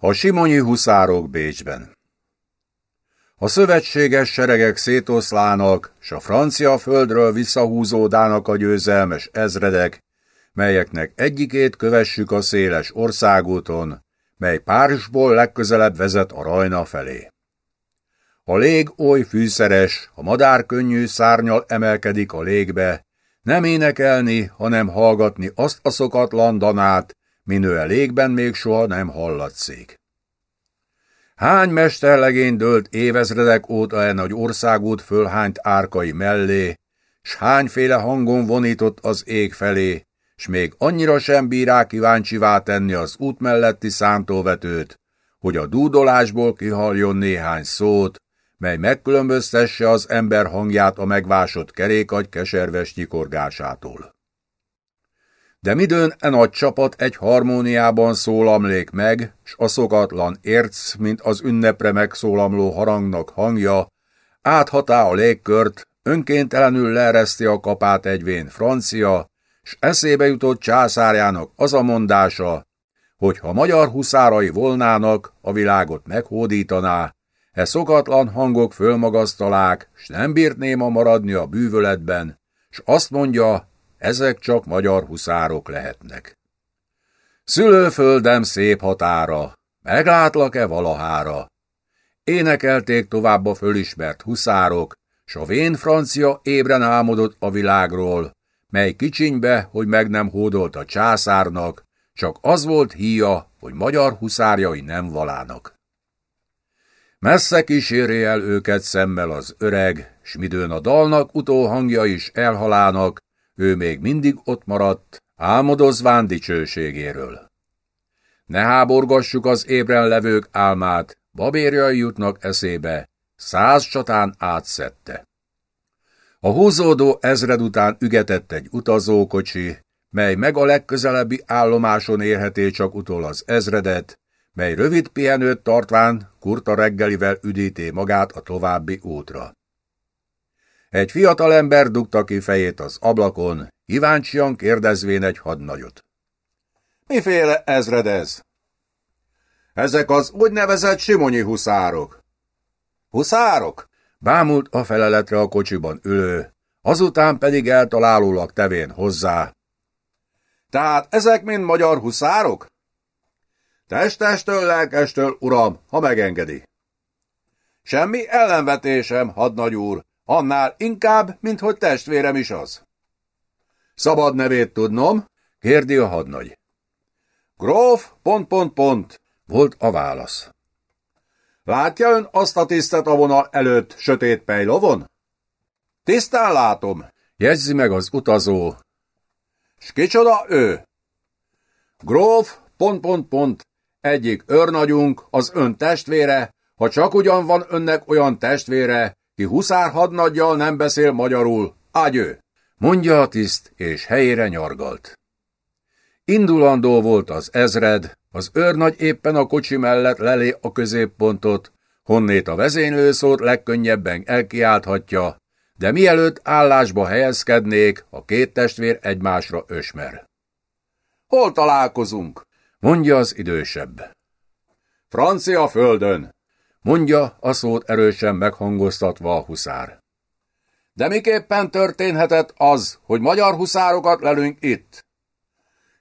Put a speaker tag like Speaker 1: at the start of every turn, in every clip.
Speaker 1: A simonyi huszárok Bécsben A szövetséges seregek szétoszlának, s a francia földről visszahúzódának a győzelmes ezredek, melyeknek egyikét kövessük a széles országúton, mely Párizsból legközelebb vezet a Rajna felé. A lég oly fűszeres, a madár könnyű szárnyal emelkedik a légbe, nem énekelni, hanem hallgatni azt a szokatlan danát, minő a légben még soha nem hallatszik. Hány mesterlegény dőlt évezredek óta e nagy országút fölhányt árkai mellé, s hányféle hangon vonított az ég felé, s még annyira sem bírá kíváncsivá tenni az út melletti szántóvetőt, hogy a dúdolásból kihaljon néhány szót, mely megkülönböztesse az ember hangját a megvásott kerékagy keserves nyikorgásától. De midőn e nagy csapat egy harmóniában szólamlék meg, s a szokatlan érc, mint az ünnepre megszólamló harangnak hangja, áthatá a légkört, önkéntelenül leereszti a kapát egyvén francia, s eszébe jutott császárjának az a mondása, hogy ha magyar huszárai volnának, a világot meghódítaná, e szokatlan hangok fölmagasztalák, s nem bírt néma maradni a bűvöletben, s azt mondja, ezek csak magyar huszárok lehetnek. Szülőföldem szép határa, meglátlak-e valahára? Énekelték tovább a fölismert huszárok, s a vén francia ébren álmodott a világról, mely kicsinybe, hogy meg nem hódolt a császárnak, csak az volt híja, hogy magyar huszárjai nem valának. Messze kíséri el őket szemmel az öreg, s midőn a dalnak utóhangja is elhalának, ő még mindig ott maradt, álmodozván dicsőségéről. Ne háborgassuk az ébren levők álmát, babérjai jutnak eszébe, száz csatán átszette. A húzódó ezred után ügetett egy utazókocsi, mely meg a legközelebbi állomáson érheté csak utol az ezredet, mely rövid pihenőt tartván kurta reggelivel üdíté magát a további útra. Egy fiatalember dugta ki fejét az ablakon, kíváncsian kérdezvén egy hadnagyot. Miféle ezred ez? Ezek az úgynevezett simonyi huszárok. Huszárok? Bámult a feleletre a kocsiban ülő, azután pedig eltalálólag tevén hozzá. Tehát ezek mind magyar huszárok? Testestől, lelkestől, uram, ha megengedi. Semmi ellenvetésem, hadnagy úr, annál inkább, mint hogy testvérem is az. Szabad nevét tudnom? kérdi a hadnagy. Gróf, pont, pont, pont, volt a válasz. Látja ön azt a tisztet a vonal előtt sötét pejlovon? Tisztán látom, jegyzi meg az utazó. S kicsoda ő? Gróf, pont, pont, pont, egyik őrnagyunk, az ön testvére, ha csak ugyan van önnek olyan testvére, ki huszár hadnaggyal nem beszél magyarul, ágyő, mondja a tiszt, és helyére nyargalt. Indulandó volt az ezred, az őrnagy éppen a kocsi mellett lelé a középpontot, honnét a vezénylőszót legkönnyebben elkiálthatja, de mielőtt állásba helyezkednék, a két testvér egymásra ösmer. Hol találkozunk? mondja az idősebb. Francia földön, mondja a szót erősen meghangoztatva a huszár. De miképpen történhetett az, hogy magyar huszárokat lelünk itt?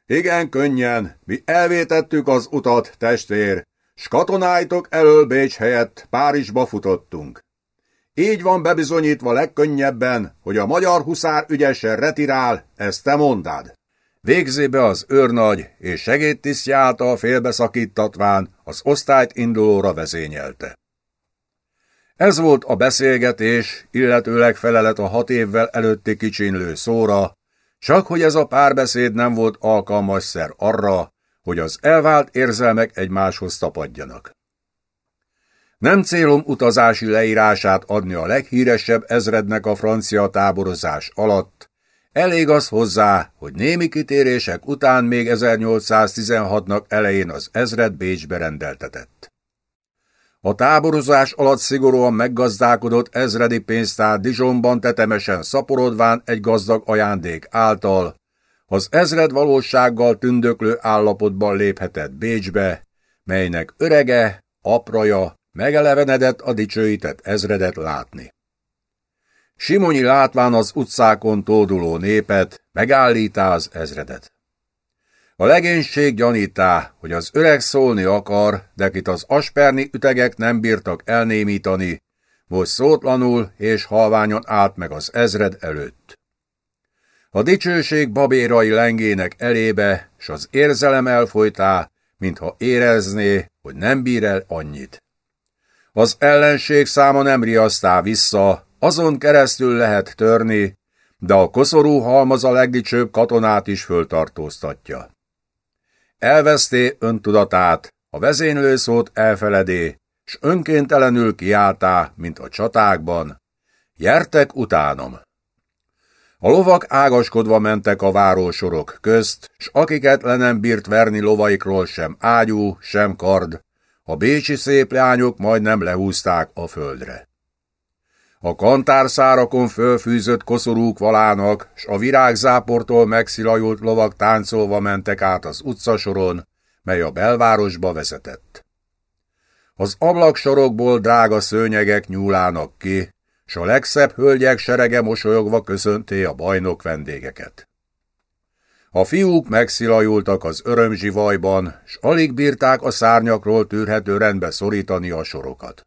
Speaker 1: Igen, könnyen, mi elvétettük az utat, testvér, s katonáitok elől Bécs helyett Párizsba futottunk. Így van bebizonyítva legkönnyebben, hogy a magyar huszár ügyesen retirál, ezt te mondád. Végzébe az őrnagy, és segédtisztje által félbeszakítatván az osztályt indulóra vezényelte. Ez volt a beszélgetés, illetőleg felelet a hat évvel előtti kicsinlő szóra, csak hogy ez a párbeszéd nem volt alkalmas szer arra, hogy az elvált érzelmek egymáshoz tapadjanak. Nem célom utazási leírását adni a leghíresebb ezrednek a francia táborozás alatt, elég az hozzá, hogy némi kitérések után még 1816-nak elején az ezred Bécsbe rendeltetett. A táborozás alatt szigorúan meggazdálkodott ezredi pénztár Dijonban tetemesen szaporodván egy gazdag ajándék által, az ezred valósággal tündöklő állapotban léphetett Bécsbe, melynek örege, apraja, megelevenedett a dicsőített ezredet látni. Simonyi látván az utcákon tóduló népet, megállítá az ezredet. A legénység gyanítá, hogy az öreg szólni akar, de kit az asperni ütegek nem bírtak elnémítani, most szótlanul és halványon állt meg az ezred előtt. A dicsőség babérai lengének elébe, s az érzelem elfolytá, mintha érezné, hogy nem bír el annyit. Az ellenség száma nem riasztá vissza, azon keresztül lehet törni, de a koszorú halmaz a legdicsőbb katonát is föltartóztatja. Elveszté öntudatát, a vezénylőszót elfeledé, s önkéntelenül kiáltá, mint a csatákban. Jertek utánom! A lovak ágaskodva mentek a várósorok közt, s akiket le nem bírt verni lovaikról sem ágyú, sem kard, a bécsi szép lányok majdnem lehúzták a földre. A kantárszárakon fölfűzött koszorúk valának, s a virágzáportól megszilajult lovak táncolva mentek át az utcasoron, mely a belvárosba vezetett. Az ablaksorokból drága szőnyegek nyúlának ki, s a legszebb hölgyek serege mosolyogva köszönté a bajnok vendégeket. A fiúk megszilajultak az örömzsivajban, s alig bírták a szárnyakról tűrhető rendbe szorítani a sorokat.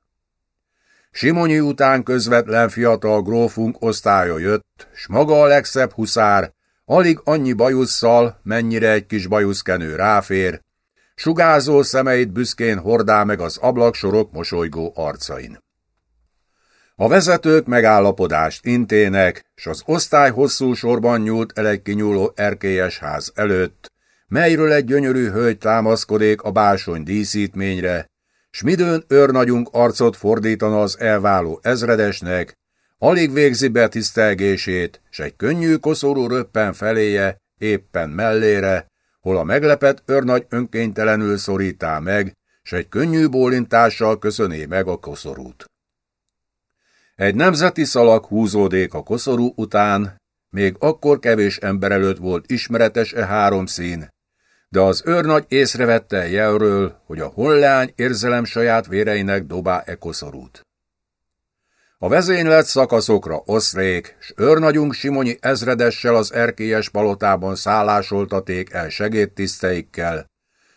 Speaker 1: Simonyi után közvetlen fiatal grófunk osztálya jött, s maga a legszebb huszár, alig annyi bajusszal, mennyire egy kis bajuszkenő ráfér, sugázó szemeit büszkén hordá meg az ablaksorok mosolygó arcain. A vezetők megállapodást intének, s az osztály hosszú sorban nyúlt el egy kinyúló erkélyes ház előtt, melyről egy gyönyörű hölgy támaszkodék a básony díszítményre, s midőn őrnagyunk arcot fordítana az elváló ezredesnek, alig végzi be tisztelgését, s egy könnyű koszorú röppen feléje, éppen mellére, hol a meglepett őrnagy önkénytelenül szorítá meg, s egy könnyű bólintással köszöné meg a koszorút. Egy nemzeti szalag húzódék a koszorú után, még akkor kevés ember előtt volt ismeretes e három szín, de az őrnagy észrevette jelről, hogy a hollány érzelem saját véreinek dobá e koszorút. A vezénylet szakaszokra oszrék, s őrnagyunk Simonyi ezredessel az erkélyes palotában szállásoltaték el segédtiszteikkel,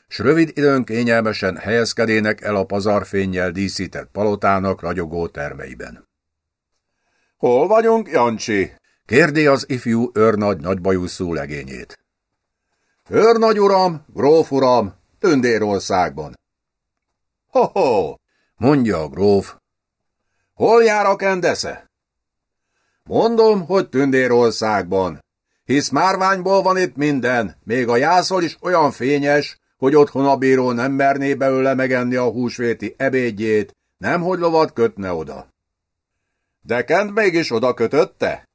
Speaker 1: s rövid időn kényelmesen helyezkedének el a pazarfénnyel díszített palotának ragyogó termeiben. Hol vagyunk, Jancsi? kérdi az ifjú őrnagy nagybajuszú legényét. Őrnagy uram, gróf uram, Tündérországban. Ho-ho, mondja a gróf. Hol jár a kendesze? Mondom, hogy Tündérországban, hisz márványból van itt minden, még a jászol is olyan fényes, hogy otthon a bíró nem merné belőle megenni a húsvéti ebédjét, nemhogy lovat kötne oda. De Kent mégis oda kötötte?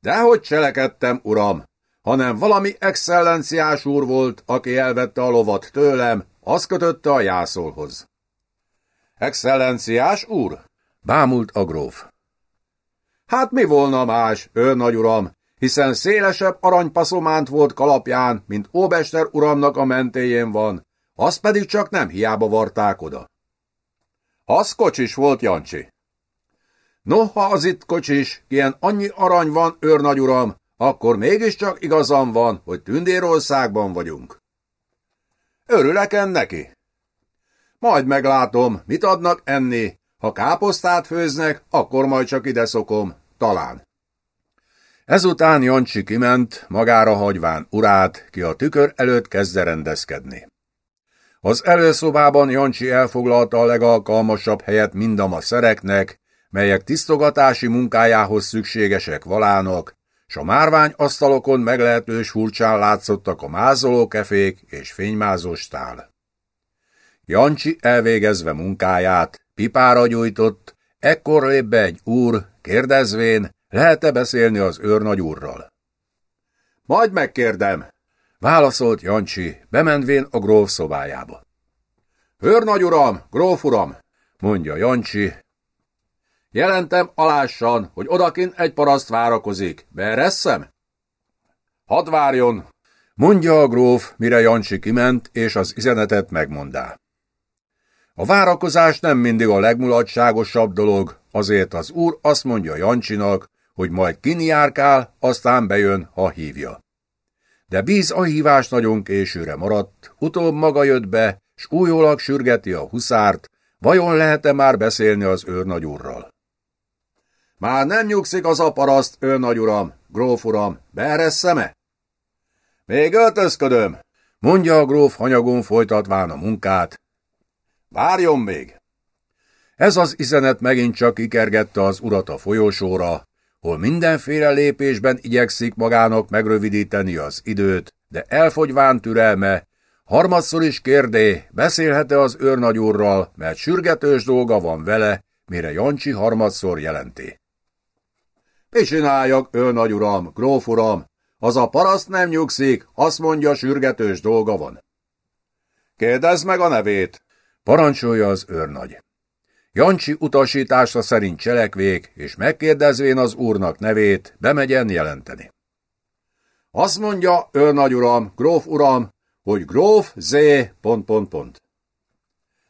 Speaker 1: Dehogy cselekedtem, uram, hanem valami excellenciás úr volt, aki elvette a lovat tőlem, az kötötte a jászolhoz. Excellenciás úr? Bámult a gróf. Hát mi volna más, ő nagy uram, hiszen szélesebb aranypaszománt volt kalapján, mint Óbester uramnak a mentéjén van, azt pedig csak nem hiába varták oda. Az kocsis volt, Jancsi. Noha az itt kocsis, ilyen annyi arany van, őrnagy uram, akkor mégiscsak igazam van, hogy Tündérországban vagyunk. Örülek neki. Majd meglátom, mit adnak enni. Ha káposztát főznek, akkor majd csak ide szokom, talán. Ezután Jancsi kiment, magára hagyván urát, ki a tükör előtt kezdte rendezkedni. Az előszobában Jancsi elfoglalta a legalkalmasabb helyet mindam a szereknek, melyek tisztogatási munkájához szükségesek valának, s a márvány asztalokon meglehetős furcsán látszottak a mázoló kefék és fénymázós tál. Jancsi elvégezve munkáját, pipára gyújtott, ekkor lép be egy úr, kérdezvén, lehet-e beszélni az őrnagy úrral. Majd megkérdem, válaszolt Jancsi, bemenvén a gróf szobájába. Őrnagy uram, gróf uram, mondja Jancsi, Jelentem alássan, hogy odakint egy paraszt várakozik. Beeresszem? Hadd várjon, Mondja a gróf, mire Jancsi kiment, és az üzenetet megmondá. A várakozás nem mindig a legmulatságosabb dolog, azért az úr azt mondja Jancsinak, hogy majd kinjárkál, aztán bejön, ha hívja. De bíz a hívás nagyon későre maradt, utóbb maga jött be, s újólag sürgeti a huszárt, vajon lehet-e már beszélni az őrnagyúrral? Már nem nyugszik az a paraszt, őrnagyuram, gróf uram, beeresszeme? Még öltözködöm, mondja a gróf hanyagon folytatván a munkát. Várjon még! Ez az üzenet megint csak kikergette az urat a folyosóra, hol mindenféle lépésben igyekszik magának megrövidíteni az időt, de elfogyván türelme, harmadszor is kérdé, beszélhet-e az őrnagyúrral, mert sürgetős dolga van vele, mire Jancsi harmadszor jelenti. Mi csináljak, őrnagyuram, gróf uram, az a paraszt nem nyugszik, azt mondja, sürgetős dolga van. Kérdezd meg a nevét, parancsolja az őrnagy. Jancsi utasítása szerint cselekvék, és megkérdezvén az úrnak nevét, bemegyen jelenteni. Azt mondja, őrnagy uram, gróf uram, hogy gróf Z. Pont, pont, pont.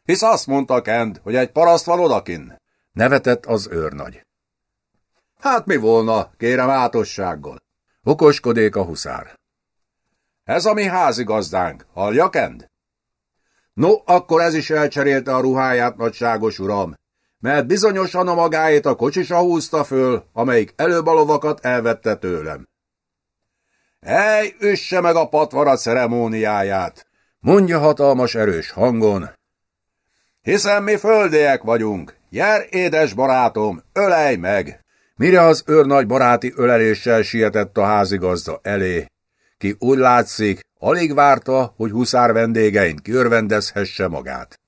Speaker 1: Hisz azt mondta Kent, hogy egy paraszt van odakin. Nevetett az őrnagy. Hát mi volna, kérem átossággal. Okoskodik a huszár. Ez a mi házigazdánk, hallja Kend? No, akkor ez is elcserélte a ruháját, nagyságos uram, mert bizonyosan a magáét a kocsisa húzta föl, amelyik előbb a lovakat elvette tőlem. Ej, üsse meg a patvara ceremóniáját, mondja hatalmas erős hangon. Hiszen mi földiek vagyunk, jár édes barátom, ölej meg! Mire az őrnagy baráti öleléssel sietett a házigazda elé, ki úgy látszik, alig várta, hogy huszár vendégein kiörvendezhesse magát.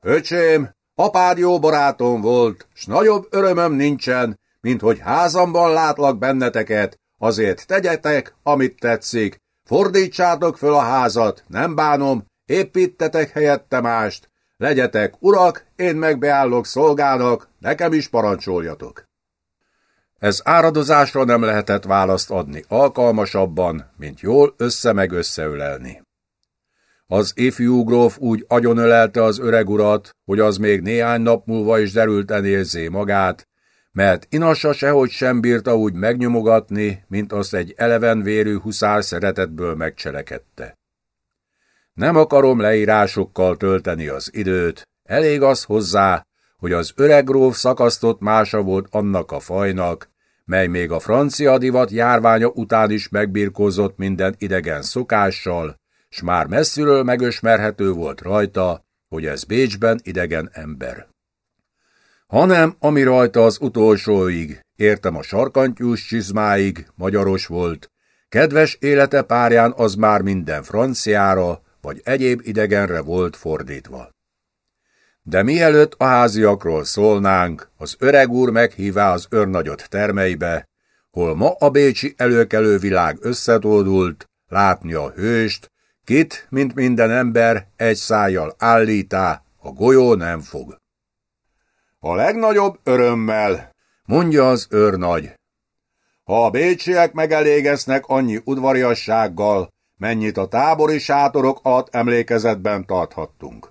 Speaker 1: Öcsém, apád jó barátom volt, s nagyobb örömöm nincsen, mint hogy házamban látlak benneteket, azért tegyetek, amit tetszik, fordítsátok föl a házat, nem bánom, építetek helyette mást, legyetek urak, én megbeállok szolgának, nekem is parancsoljatok. Ez áradozásra nem lehetett választ adni alkalmasabban, mint jól össze meg összeölelni. Az ifjú gróf úgy agyonölelte az öreg urat, hogy az még néhány nap múlva is derülten érzé magát, mert Inassa sehogy sem bírta úgy megnyomogatni, mint azt egy eleven vérű huszár szeretetből megcselekedte. Nem akarom leírásokkal tölteni az időt, elég az hozzá, hogy az öreg gróf szakasztott mása volt annak a fajnak, mely még a francia divat járványa után is megbirkózott minden idegen szokással, s már messziről megösmerhető volt rajta, hogy ez Bécsben idegen ember. Hanem, ami rajta az utolsóig, értem a sarkantyús csizmáig, magyaros volt, kedves élete párján az már minden franciára, vagy egyéb idegenre volt fordítva. De mielőtt a háziakról szólnánk, az öreg úr meghívá az őrnagyot termeibe, hol ma a bécsi előkelő világ összetódult, látni a hőst, kit, mint minden ember, egy szájjal állítá, a golyó nem fog. A legnagyobb örömmel, mondja az őrnagy. Ha a bécsiek megelégeznek annyi udvariassággal, mennyit a tábori sátorok alatt emlékezetben tarthattunk.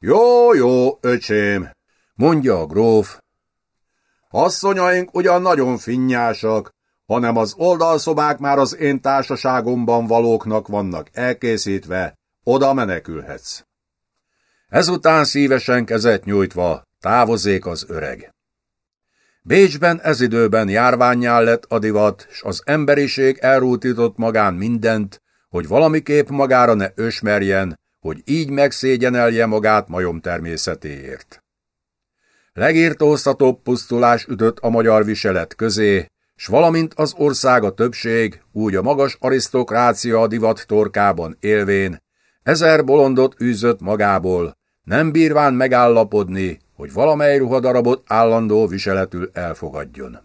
Speaker 1: Jó, jó, öcsém, mondja a gróf. Asszonyaink ugyan nagyon finnyásak, hanem az oldalszobák már az én társaságomban valóknak vannak elkészítve, oda menekülhetsz. Ezután szívesen kezet nyújtva távozék az öreg. Bécsben ez időben járványjá lett a divat, s az emberiség elrútított magán mindent, hogy valamiképp magára ne ösmerjen, hogy így megszégyenelje magát majom természetéért. Legírtóztatóbb pusztulás ütött a magyar viselet közé, s valamint az ország a többség, úgy a magas arisztokrácia divat torkában élvén, ezer bolondot űzött magából, nem bírván megállapodni, hogy valamely ruhadarabot állandó viseletül elfogadjon.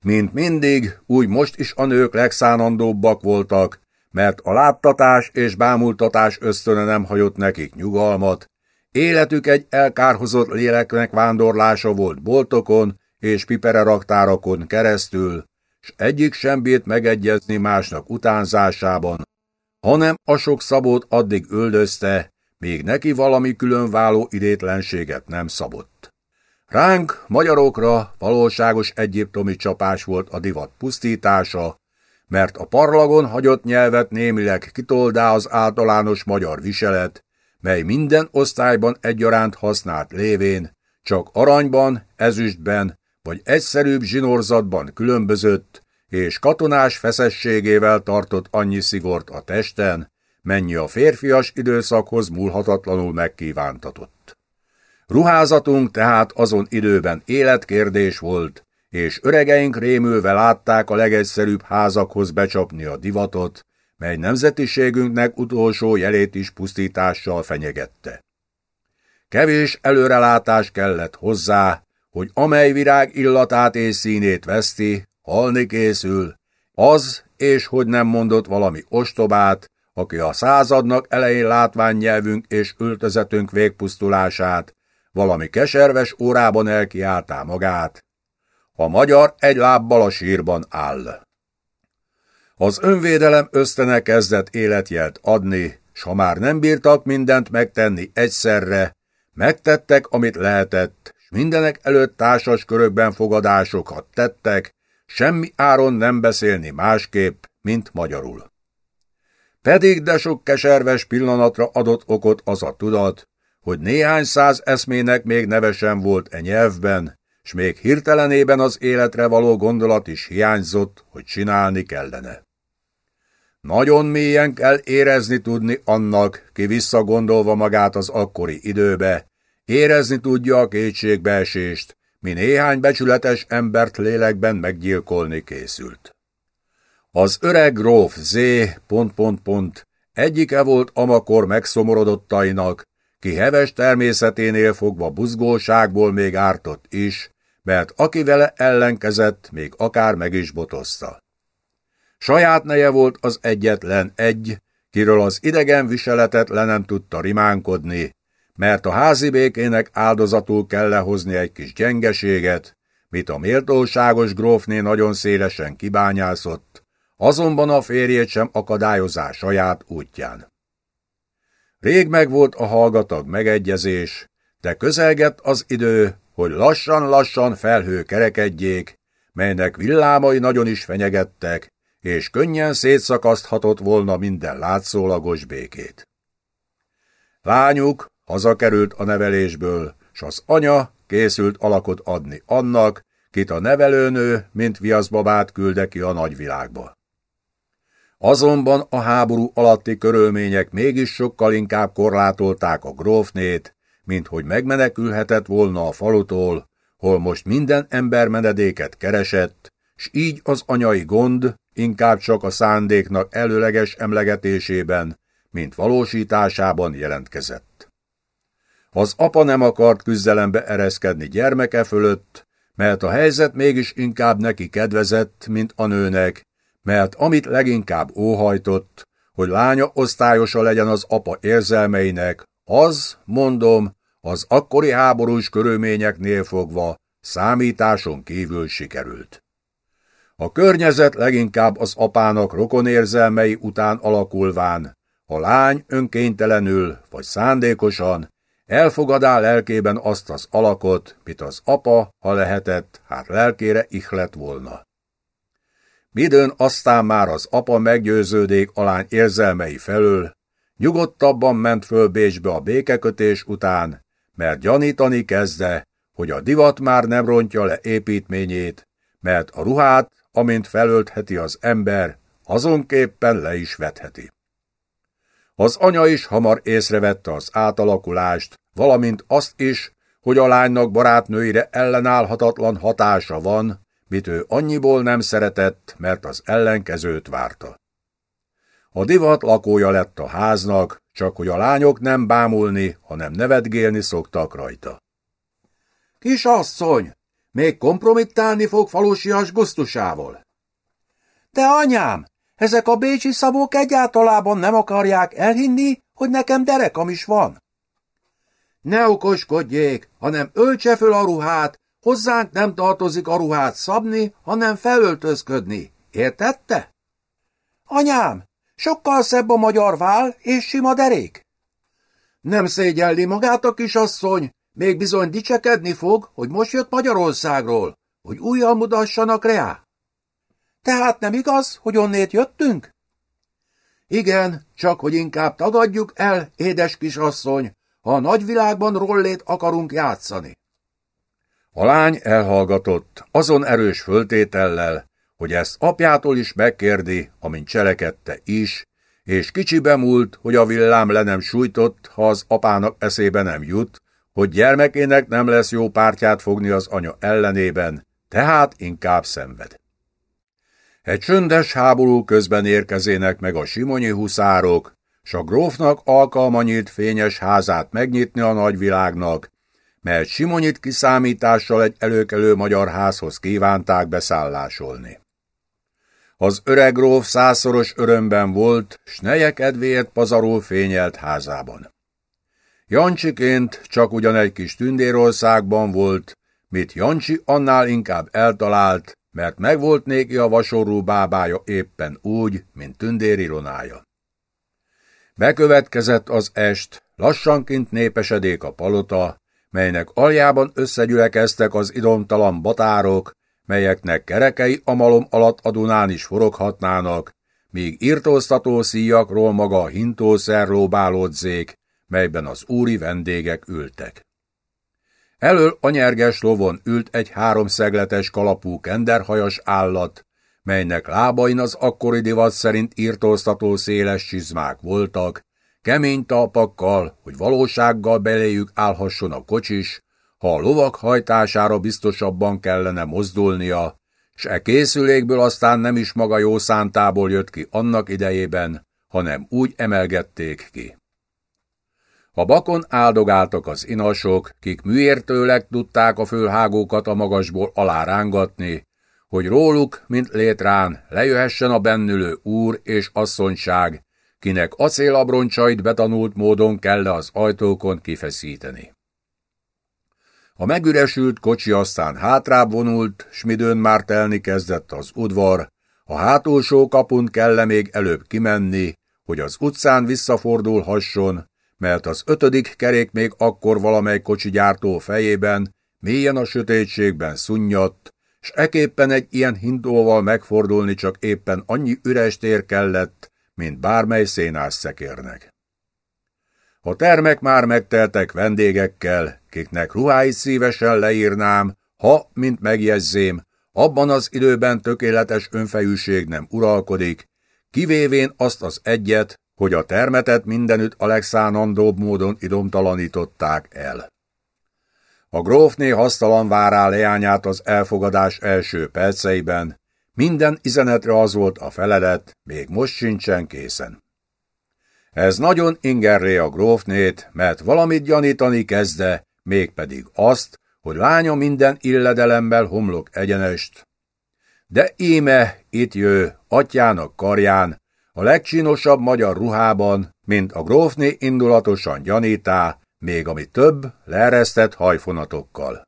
Speaker 1: Mint mindig, úgy most is a nők legszánandóbbak voltak, mert a láttatás és bámultatás ösztöne nem hagyott nekik nyugalmat, életük egy elkárhozott léleknek vándorlása volt boltokon és pipere raktárokon keresztül, s egyik sem bírt megegyezni másnak utánzásában, hanem a sok szabót addig üldözte, még neki valami különváló idétlenséget nem szabott. Ránk, magyarokra valóságos egyiptomi csapás volt a divat pusztítása, mert a parlagon hagyott nyelvet némileg kitoldá az általános magyar viselet, mely minden osztályban egyaránt használt lévén, csak aranyban, ezüstben vagy egyszerűbb zsinorzatban különbözött, és katonás feszességével tartott annyi szigort a testen, mennyi a férfias időszakhoz múlhatatlanul megkívántatott. Ruházatunk tehát azon időben életkérdés volt, és öregeink rémülve látták a legegyszerűbb házakhoz becsapni a divatot, mely nemzetiségünknek utolsó jelét is pusztítással fenyegette. Kevés előrelátás kellett hozzá, hogy amely virág illatát és színét veszti, halni készül, az, és hogy nem mondott valami ostobát, aki a századnak elején látván nyelvünk és öltözetünk végpusztulását, valami keserves órában elkiáltá magát. A magyar egy lábbal a sírban áll. Az önvédelem ösztene kezdett életjelt adni, s ha már nem bírtak mindent megtenni egyszerre, megtettek, amit lehetett, s mindenek előtt társas körökben fogadásokat tettek, semmi áron nem beszélni másképp, mint magyarul. Pedig de sok keserves pillanatra adott okot az a tudat, hogy néhány száz eszmének még nevesen volt e nyelvben, s még hirtelenében az életre való gondolat is hiányzott, hogy csinálni kellene. Nagyon mélyen kell érezni tudni annak, ki visszagondolva magát az akkori időbe, érezni tudja a kétségbeesést, mi néhány becsületes embert lélekben meggyilkolni készült. Az öreg gróf Z. Pont, pont, pont, egyike volt amakor megszomorodottainak, ki heves természeténél fogva buzgóságból még ártott is, mert aki vele ellenkezett, még akár meg is botozta. Saját neje volt az egyetlen egy, kiről az idegen viseletet le nem tudta rimánkodni, mert a házi békének áldozatul kell lehozni egy kis gyengeséget, mit a méltóságos grófné nagyon szélesen kibányászott, azonban a férjét sem akadályozás saját útján. Rég megvolt a hallgatag megegyezés, de közelgett az idő, hogy lassan-lassan felhő kerekedjék, melynek villámai nagyon is fenyegettek, és könnyen szétszakaszthatott volna minden látszólagos békét. Lányuk hazakerült a nevelésből, s az anya készült alakot adni annak, kit a nevelőnő, mint viaszbabát külde ki a nagyvilágba. Azonban a háború alatti körülmények mégis sokkal inkább korlátolták a grófnét, mint hogy megmenekülhetett volna a falutól, hol most minden ember menedéket keresett, s így az anyai gond inkább csak a szándéknak előleges emlegetésében, mint valósításában jelentkezett. Az apa nem akart küzdelembe ereszkedni gyermeke fölött, mert a helyzet mégis inkább neki kedvezett, mint a nőnek, mert amit leginkább óhajtott, hogy lánya osztályosa legyen az apa érzelmeinek, az, mondom, az akkori háborús körülményeknél fogva számításon kívül sikerült. A környezet leginkább az apának rokonérzelmei után alakulván, a lány önkéntelenül vagy szándékosan elfogadá lelkében azt az alakot, mit az apa, ha lehetett, hát lelkére ihlet volna. Midőn aztán már az apa meggyőződék alány érzelmei felől, nyugodtabban ment föl Bécsbe a békekötés után, mert gyanítani kezdte, hogy a divat már nem rontja le építményét, mert a ruhát, amint felöltheti az ember, azonképpen le is vetheti. Az anya is hamar észrevette az átalakulást, valamint azt is, hogy a lánynak barátnőire ellenállhatatlan hatása van, mit ő annyiból nem szeretett, mert az ellenkezőt várta. A divat lakója lett a háznak, csak hogy a lányok nem bámulni, hanem nevetgélni szoktak rajta. Kisasszony, még kompromittálni fog falusias gusztusával. De anyám, ezek a bécsi szabók egyáltalában nem akarják elhinni, hogy nekem derekam is van. Ne okoskodjék, hanem öltse föl a ruhát,
Speaker 2: Hozzánk nem tartozik a ruhát szabni, hanem felöltözködni. Értette? Anyám, sokkal szebb a magyar vál és sima derék. Nem szégyelli magát a kisasszony, még bizony dicsekedni fog, hogy most jött Magyarországról, hogy újjal mutassanak reá. Tehát nem igaz, hogy onnét jöttünk? Igen, csak hogy inkább tagadjuk el, édes kisasszony, ha a nagyvilágban rollét akarunk játszani.
Speaker 1: A lány elhallgatott, azon erős föltétellel, hogy ezt apjától is megkérdi, amint cselekedte is, és kicsibe múlt, hogy a villám le nem sújtott, ha az apának eszébe nem jut, hogy gyermekének nem lesz jó pártját fogni az anya ellenében, tehát inkább szenved. Egy csöndes háború közben érkezének meg a simonyi huszárok, s a grófnak alkalma nyílt fényes házát megnyitni a nagyvilágnak, mert Simonyit kiszámítással egy előkelő magyar házhoz kívánták beszállásolni. Az öreg gróf százszoros örömben volt, s neje kedvéért pazarul fényelt házában. Jancsiként csak ugyan egy kis tündérországban volt, mit Jancsi annál inkább eltalált, mert megvolt néki a vasorú bábája éppen úgy, mint tündéri ronája. Bekövetkezett az est, lassanként népesedék a palota, melynek aljában összegyülekeztek az idomtalan batárok, melyeknek kerekei a malom alatt a Dunán is foroghatnának, míg írtóztató szíjakról maga a hintószer lóbálódzék, melyben az úri vendégek ültek. Elől a nyerges lovon ült egy háromszegletes kalapú kenderhajas állat, melynek lábain az akkori divat szerint írtóztató széles csizmák voltak, kemény talpakkal, hogy valósággal beléjük állhasson a kocsis, ha a lovak hajtására biztosabban kellene mozdulnia, s e készülékből aztán nem is maga jó szántából jött ki annak idejében, hanem úgy emelgették ki. A bakon áldogáltak az inasok, kik műértőleg tudták a fölhágókat a magasból alárángatni, hogy róluk, mint létrán, lejöhessen a bennülő úr és asszonyság, kinek acélabroncsait betanult módon kell az ajtókon kifeszíteni. A megüresült kocsi aztán hátrább vonult, s már telni kezdett az udvar, a hátulsó kapun kelle még előbb kimenni, hogy az utcán visszafordulhasson, mert az ötödik kerék még akkor valamely kocsi gyártó fejében mélyen a sötétségben szunnyadt, s eképpen egy ilyen hindóval megfordulni csak éppen annyi üres tér kellett, mint bármely szénás szekérnek. A termek már megteltek vendégekkel, kiknek ruháit szívesen leírnám, ha, mint megjegyzém, abban az időben tökéletes önfejűség nem uralkodik, kivévén azt az egyet, hogy a termetet mindenütt alexánandóbb módon idomtalanították el. A grófné hasztalan várá leányát az elfogadás első perceiben, minden izenetre az volt a felelet, még most sincsen készen. Ez nagyon ingerré a grófnét, mert valamit gyanítani kezdte, mégpedig azt, hogy lánya minden illedelemmel homlok egyenest. De íme itt jő, atyának karján, a legcsínosabb magyar ruhában, mint a grófné indulatosan gyanítá, még ami több, leeresztett hajfonatokkal.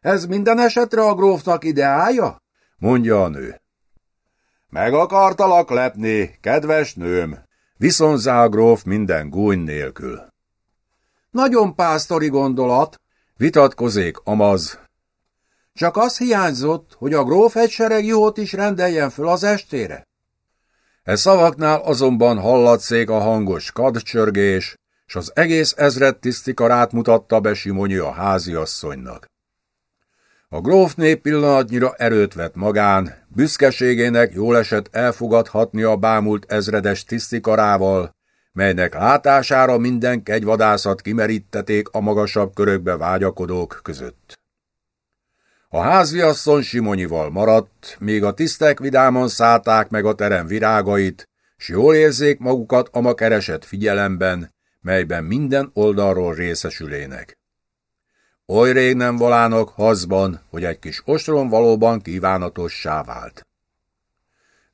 Speaker 1: Ez minden esetre a grófnak ideája? mondja a nő. Meg akartalak lepni, kedves nőm, viszonzá a gróf minden gúny nélkül. Nagyon pásztori gondolat, vitatkozék Amaz. Csak az hiányzott, hogy a gróf egy sereg jót is rendeljen föl az estére. E szavaknál azonban hallatszék a hangos kadcsörgés, s az egész ezred tisztikarát mutatta be Simonyi a háziasszonynak. A grófné pillanatnyira erőt vett magán, büszkeségének jól esett elfogadhatni a bámult ezredes tisztikarával, melynek látására minden kegyvadászat kimerítették a magasabb körökbe vágyakodók között. A háziasszony Simonyival maradt, míg a tisztek vidáman szállták meg a terem virágait, s jól érzék magukat a ma keresett figyelemben, melyben minden oldalról részesülének. Oly rég nem valának hazban, hogy egy kis ostrom valóban kívánatossá vált.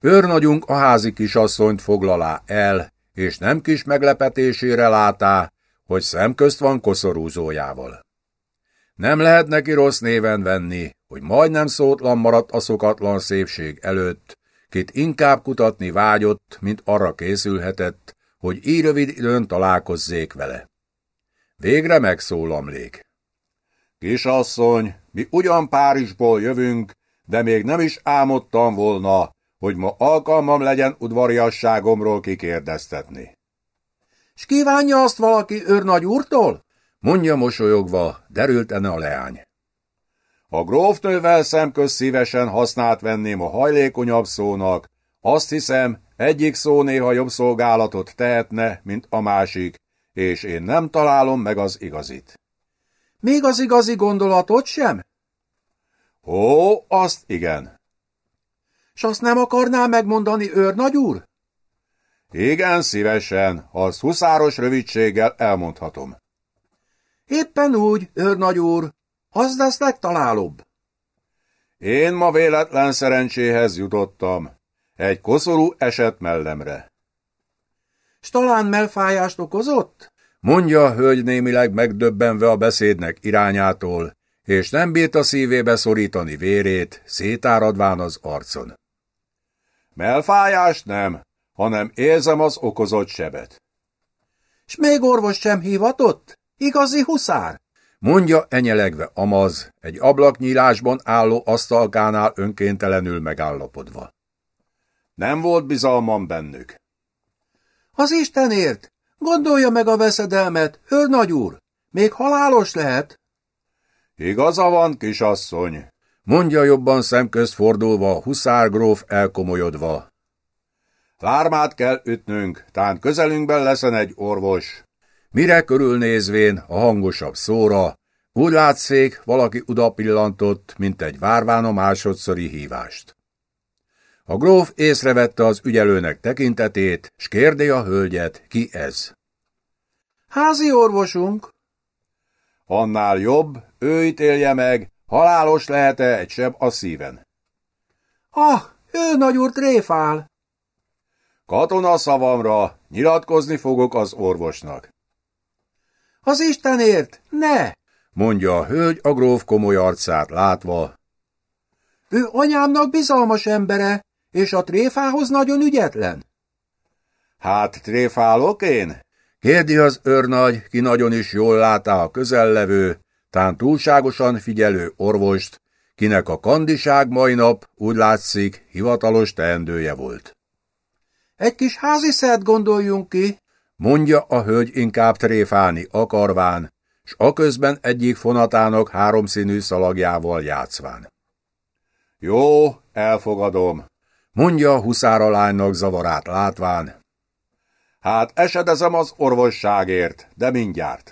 Speaker 1: Őrnagyunk a házi kisasszonyt foglalá el, és nem kis meglepetésére látá, hogy szemközt van koszorúzójával. Nem lehet neki rossz néven venni, hogy majdnem szótlan maradt a szokatlan szépség előtt, kit inkább kutatni vágyott, mint arra készülhetett, hogy így rövid időn találkozzék vele. Végre megszólamlék. Kisasszony, mi ugyan Párizsból jövünk, de még nem is álmodtam volna, hogy ma alkalmam legyen udvariasságomról kikérdeztetni.
Speaker 2: S kívánja azt valaki őrnagy úrtól?
Speaker 1: Mondja mosolyogva, derültene a leány. A grófnővel szemköz szívesen használt venném a hajlékonyabb szónak, azt hiszem, egyik szó néha jobb szolgálatot tehetne, mint a másik, és én nem találom meg az igazit.
Speaker 2: Még az igazi gondolatot sem?
Speaker 1: Ó, azt igen.
Speaker 2: S azt nem akarná megmondani őrnagy úr?
Speaker 1: Igen, szívesen, az huszáros rövidséggel elmondhatom.
Speaker 2: Éppen úgy, őrnagy úr, az lesz legtalálóbb.
Speaker 1: Én ma véletlen szerencséhez jutottam. Egy koszorú esett mellemre.
Speaker 2: S talán melfájást okozott?
Speaker 1: Mondja a hölgy némileg megdöbbenve a beszédnek irányától, és nem bírt a szívébe szorítani vérét, szétáradván az arcon. Melfájást nem, hanem érzem az okozott sebet.
Speaker 2: S még orvos sem hívatott? Igazi huszár?
Speaker 1: Mondja enyelegve Amaz, egy ablaknyílásban álló asztalkánál önkéntelenül megállapodva. Nem volt bizalmam bennük.
Speaker 2: Az Istenért! Gondolja meg a veszedelmet, nagy úr! Még halálos lehet?
Speaker 1: Igaza van, kisasszony, mondja jobban szemközt fordulva, huszárgróf elkomolyodva. Lármát kell ütnünk, tán közelünkben leszen egy orvos. Mire körülnézvén a hangosabb szóra, úgy látszék, valaki udapillantott, mint egy várván a másodszori hívást. A gróf észrevette az ügyelőnek tekintetét, s kérdé a hölgyet, ki ez.
Speaker 2: Házi orvosunk.
Speaker 1: Annál jobb, ő ítélje meg, halálos lehet-e egy seb a szíven.
Speaker 2: Ah, ő nagy úr tréfál.
Speaker 1: Katona szavamra, nyilatkozni fogok az orvosnak.
Speaker 2: Az Istenért, ne!
Speaker 1: mondja a hölgy a gróf komoly arcát látva.
Speaker 2: Ő anyámnak bizalmas embere, és a tréfához nagyon ügyetlen.
Speaker 1: Hát tréfálok én? Kérdi az őrnagy, ki nagyon is jól látá a közellevő, tán túlságosan figyelő orvost, kinek a kandiság mai nap, úgy látszik, hivatalos teendője volt.
Speaker 2: Egy kis házi szert gondoljunk ki,
Speaker 1: mondja a hölgy inkább tréfálni akarván, s aközben egyik fonatának háromszínű szalagjával játszván. Jó, elfogadom, mondja a huszára lánynak zavarát látván. Hát esedezem az orvosságért, de mindjárt.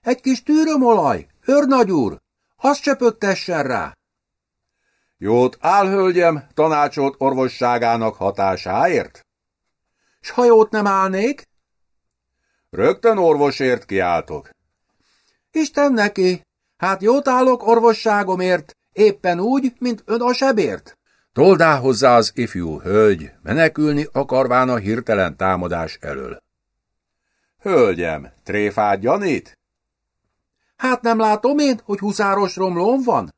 Speaker 2: Egy kis tűrömolaj, őrnagy úr, azt csöpögtessen rá.
Speaker 1: Jót áll, hölgyem, tanácsot orvosságának hatásáért?
Speaker 2: S ha jót nem állnék?
Speaker 1: Rögtön orvosért kiáltok.
Speaker 2: Isten neki, hát jót állok orvosságomért, éppen úgy, mint ön a sebért.
Speaker 1: Toldá hozzá az ifjú hölgy, menekülni akarván a hirtelen támadás elől. Hölgyem, tréfát gyanít?
Speaker 2: Hát nem látom én, hogy huszáros romlón van?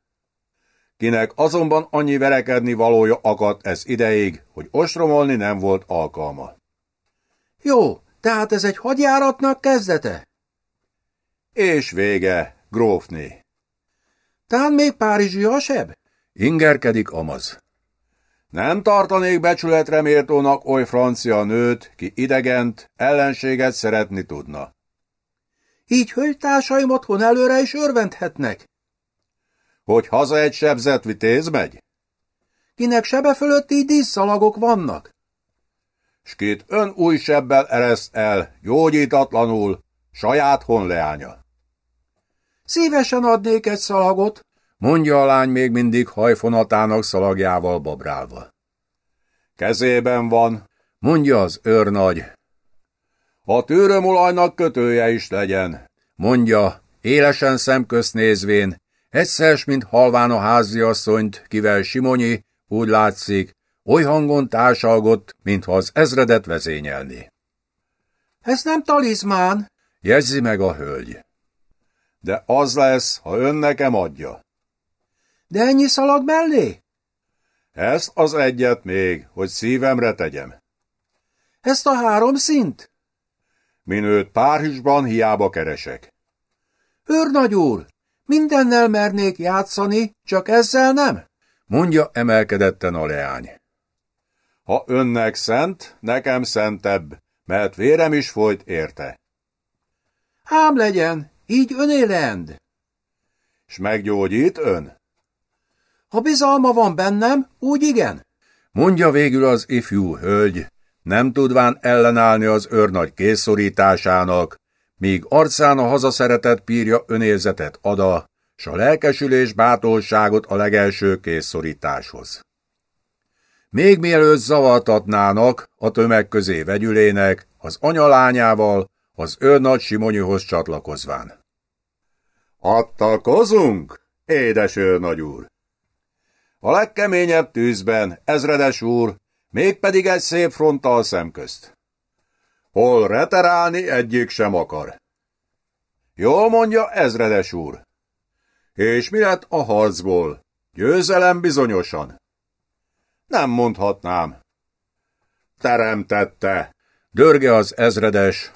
Speaker 1: Kinek azonban annyi verekedni valója akadt ez ideig, hogy ostromolni nem volt alkalma.
Speaker 2: Jó, tehát ez egy hadjáratnak kezdete?
Speaker 1: És vége, grófné.
Speaker 2: Tán még Párizsi a seb?
Speaker 1: Ingerkedik Amaz. Nem tartanék becsületre méltónak oly francia nőt, ki idegent, ellenséget szeretni tudna.
Speaker 2: Így hölgytársaim otthon előre is örvendhetnek.
Speaker 1: Hogy haza egy sebzett vitéz megy?
Speaker 2: Kinek sebe fölött így díszszalagok vannak?
Speaker 1: S két ön új sebbel ereszt el, gyógyítatlanul, saját honleánya.
Speaker 2: Szívesen adnék egy szalagot,
Speaker 1: mondja a lány még mindig hajfonatának szalagjával babrálva. Kezében van, mondja az őrnagy. A tőrömolajnak kötője is legyen, mondja, élesen szemközt nézvén, egyszer, mint halván a háziasszonyt, kivel Simonyi, úgy látszik, oly hangon társalgott, mintha az ezredet vezényelni.
Speaker 2: Ez nem talizmán,
Speaker 1: jegyzi meg a hölgy. De az lesz, ha ön nekem adja.
Speaker 2: De ennyi szalag mellé?
Speaker 1: Ezt az egyet még, hogy szívemre tegyem.
Speaker 2: Ezt a három szint?
Speaker 1: Minőt párhusban hiába keresek.
Speaker 2: Őrnagy úr, mindennel mernék játszani, csak ezzel nem?
Speaker 1: Mondja emelkedetten a leány. Ha önnek szent, nekem szentebb, mert vérem is folyt érte.
Speaker 2: Ám legyen, így önélend.
Speaker 1: S meggyógyít ön?
Speaker 2: Ha bizalma van bennem, úgy igen.
Speaker 1: Mondja végül az ifjú hölgy, nem tudván ellenállni az őrnagy készorításának, míg arcán a hazaszeretett pírja önérzetet ada, s a lelkesülés bátorságot a legelső készszorításhoz. Még mielőtt zavartatnának a tömeg közé vegyülének, az anyalányával, az őrnagy Simonyihoz csatlakozván. Attakozunk, édes őrnagy úr! A legkeményebb tűzben, ezredes úr, mégpedig egy szép fronttal szemközt. Hol reterálni egyik sem akar. Jól mondja, ezredes úr. És mi lett a harcból? Győzelem bizonyosan. Nem mondhatnám. Teremtette. Dörge az ezredes.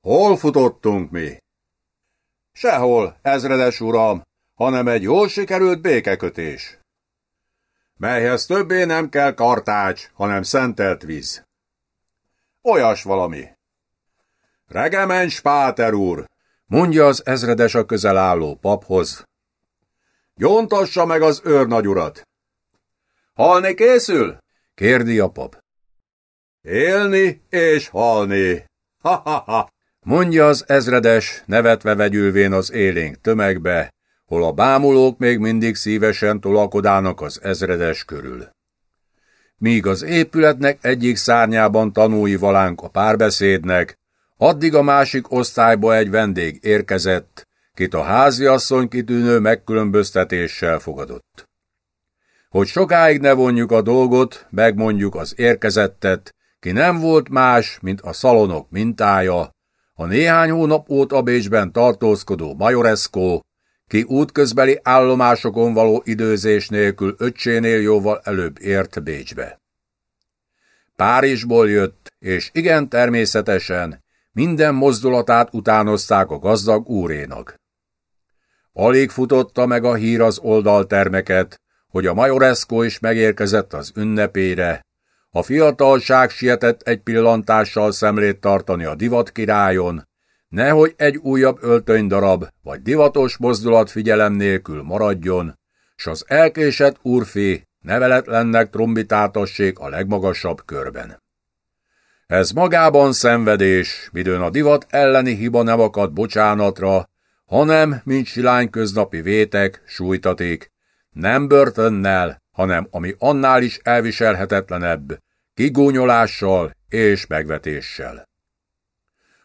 Speaker 1: Hol futottunk mi? Sehol, ezredes uram, hanem egy jól sikerült békekötés melyhez többé nem kell kartács, hanem szentelt víz. Olyas valami. Regemens Páter úr, mondja az ezredes a közel álló paphoz. Gyontassa meg az őrnagyurat. Halni készül? kérdi a pap. Élni és halni. Ha-ha-ha! Mondja az ezredes, nevetve vegyülvén az élénk tömegbe, hol a bámulók még mindig szívesen tolakodának az ezredes körül. Míg az épületnek egyik szárnyában tanúi valánk a párbeszédnek, addig a másik osztályba egy vendég érkezett, kit a háziasszony kitűnő megkülönböztetéssel fogadott. Hogy sokáig ne vonjuk a dolgot, megmondjuk az érkezettet, ki nem volt más, mint a szalonok mintája, a néhány hónap óta Bécsben tartózkodó Majoresco, ki útközbeli állomásokon való időzés nélkül öccsénél jóval előbb ért Bécsbe. Párizsból jött, és igen természetesen minden mozdulatát utánozták a gazdag úrénak. Alig futotta meg a hír az oldaltermeket, hogy a Majoresco is megérkezett az ünnepére, a fiatalság sietett egy pillantással szemlét tartani a divat királyon, Nehogy egy újabb öltönydarab vagy divatos mozdulat figyelem nélkül maradjon, s az elkésett úrfi neveletlennek trombitátassék a legmagasabb körben. Ez magában szenvedés, midőn a divat elleni hiba nem akad bocsánatra, hanem, mint silány köznapi vétek, sújtaték, nem börtönnel, hanem ami annál is elviselhetetlenebb, kigúnyolással és megvetéssel.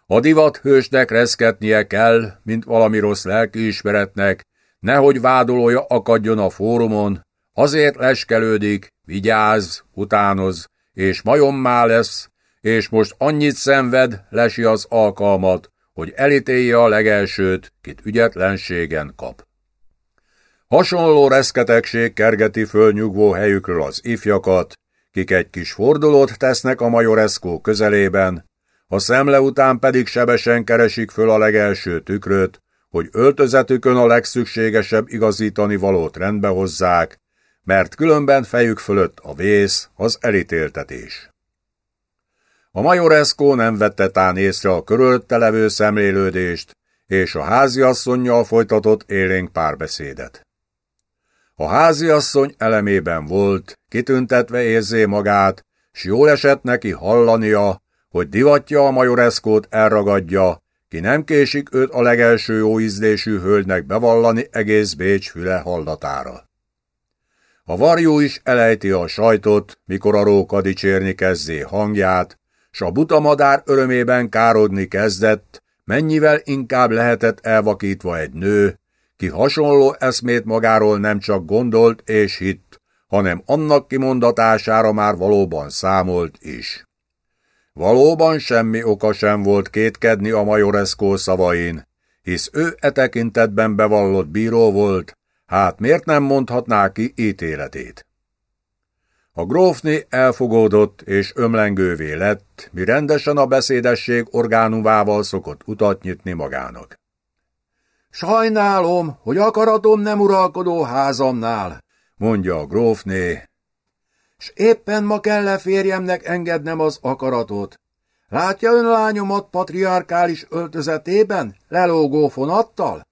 Speaker 1: A divat hősnek reszketnie kell, mint valami rossz lelkiismeretnek, nehogy vádolója akadjon a fórumon, azért leskelődik, vigyázz, utánoz, és majommá lesz, és most annyit szenved, lesi az alkalmat, hogy elítélje a legelsőt, kit ügyetlenségen kap. Hasonló reszketegség kergeti föl nyugvó helyükről az ifjakat, kik egy kis fordulót tesznek a majoreszkó közelében, a szemle után pedig sebesen keresik föl a legelső tükröt, hogy öltözetükön a legszükségesebb igazítani valót rendbe hozzák, mert különben fejük fölött a vész, az elítéltetés. A majoreszkó nem vette tán észre a körülötte levő szemlélődést, és a háziasszonynal folytatott élénk párbeszédet. A háziasszony elemében volt, kitüntetve érzé magát, s jól esett neki hallania, hogy divatja a majoreszkót elragadja, ki nem késik őt a legelső jó ízlésű hölgynek bevallani egész Bécs füle hallatára. A varjú is elejti a sajtot, mikor a róka dicsérni kezdé hangját, s a buta madár örömében károdni kezdett, mennyivel inkább lehetett elvakítva egy nő, ki hasonló eszmét magáról nem csak gondolt és hitt, hanem annak kimondatására már valóban számolt is. Valóban semmi oka sem volt kétkedni a majoreszkó szavain, hisz ő e tekintetben bevallott bíró volt, hát miért nem mondhatná ki ítéletét? A grófni elfogódott és ömlengővé lett, mi rendesen a beszédesség orgánumával szokott utat nyitni magának.
Speaker 2: Sajnálom, hogy akaratom nem uralkodó házamnál, mondja a grófné, s éppen ma kell férjemnek engednem az akaratot. Látja ön lányomat patriarkális öltözetében, lelógó fonattal?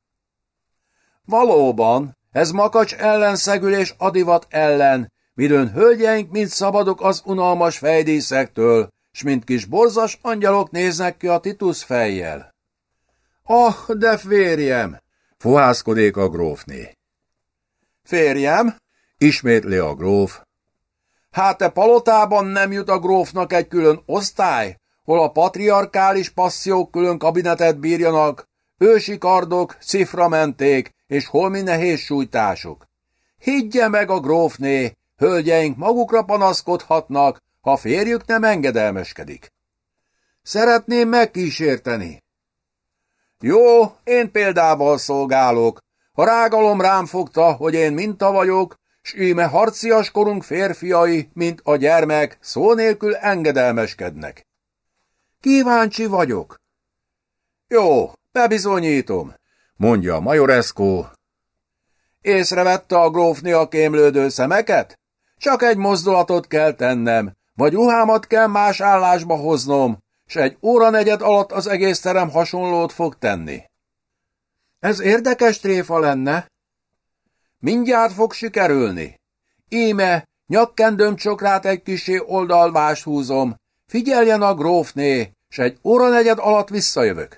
Speaker 2: Valóban, ez makacs ellenszegülés adivat ellen, midőn hölgyeink mind szabadok az unalmas fejdíszektől, s mint kis borzas angyalok néznek ki a Titus fejjel. Ah, de férjem!
Speaker 1: Fohászkodik a grófné.
Speaker 2: Férjem?
Speaker 1: Ismétli a gróf.
Speaker 2: Hát te palotában nem jut a grófnak egy külön osztály, hol a patriarkális passziók külön kabinetet bírjanak, ősi kardok, ciframenték és holmi nehéz sújtások. Higgye meg a grófné, hölgyeink magukra panaszkodhatnak, ha férjük nem engedelmeskedik. Szeretném megkísérteni. Jó, én példával szolgálok. Ha rágalom rám fogta, hogy én minta vagyok, s íme harcias korunk férfiai, mint a gyermek, szó nélkül engedelmeskednek. Kíváncsi vagyok. Jó, bebizonyítom, mondja a majoreszkó. Észrevette a grófni a kémlődő szemeket? Csak egy mozdulatot kell tennem, vagy ruhámat kell más állásba hoznom, s egy óra negyed alatt az egész terem hasonlót fog tenni. Ez érdekes tréfa lenne. Mindjárt fog sikerülni. Íme, nyakkendőm csokrát egy kisé oldalvás húzom, figyeljen a grófné, s egy óra negyed alatt visszajövök.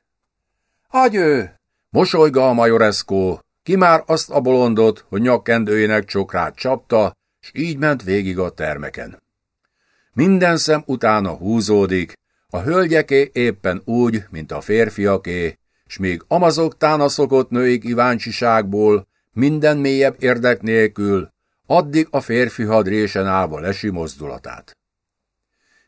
Speaker 2: Agyő!
Speaker 1: Mosolyga a majoreszkó, ki már azt a bolondot, hogy nyakkendőjének csokrát csapta, s így ment végig a termeken. Minden szem utána húzódik, a hölgyeké éppen úgy, mint a férfiaké, s még amazoktán a szokott női kíváncsiságból, minden mélyebb érdek nélkül, addig a férfi hadrésen állva lesi mozdulatát.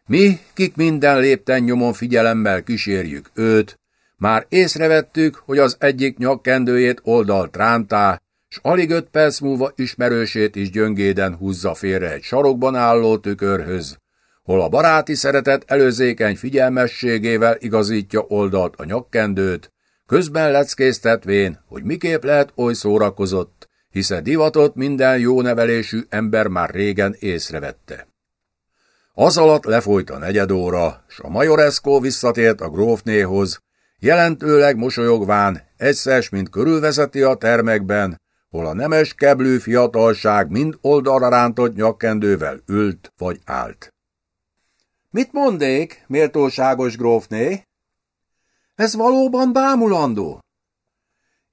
Speaker 1: Mi, kik minden lépten nyomon figyelemmel kísérjük őt, már észrevettük, hogy az egyik nyakkendőjét oldalt rántá, s alig öt perc múlva ismerősét is gyöngéden húzza félre egy sarokban álló tükörhöz, hol a baráti szeretet előzékeny figyelmességével igazítja oldalt a nyakkendőt, közben leckésztetvén, hogy miképp lehet oly szórakozott, hiszen divatot minden jó nevelésű ember már régen észrevette. Az alatt lefolyt a negyed óra, s a majoreszkó visszatért a grófnéhoz, jelentőleg mosolyogván, egyszer, mint körülvezeti a termekben, hol a nemes keblő fiatalság mind oldalra rántott nyakkendővel ült vagy állt.
Speaker 2: Mit mondék, méltóságos grófné? Ez valóban bámulandó.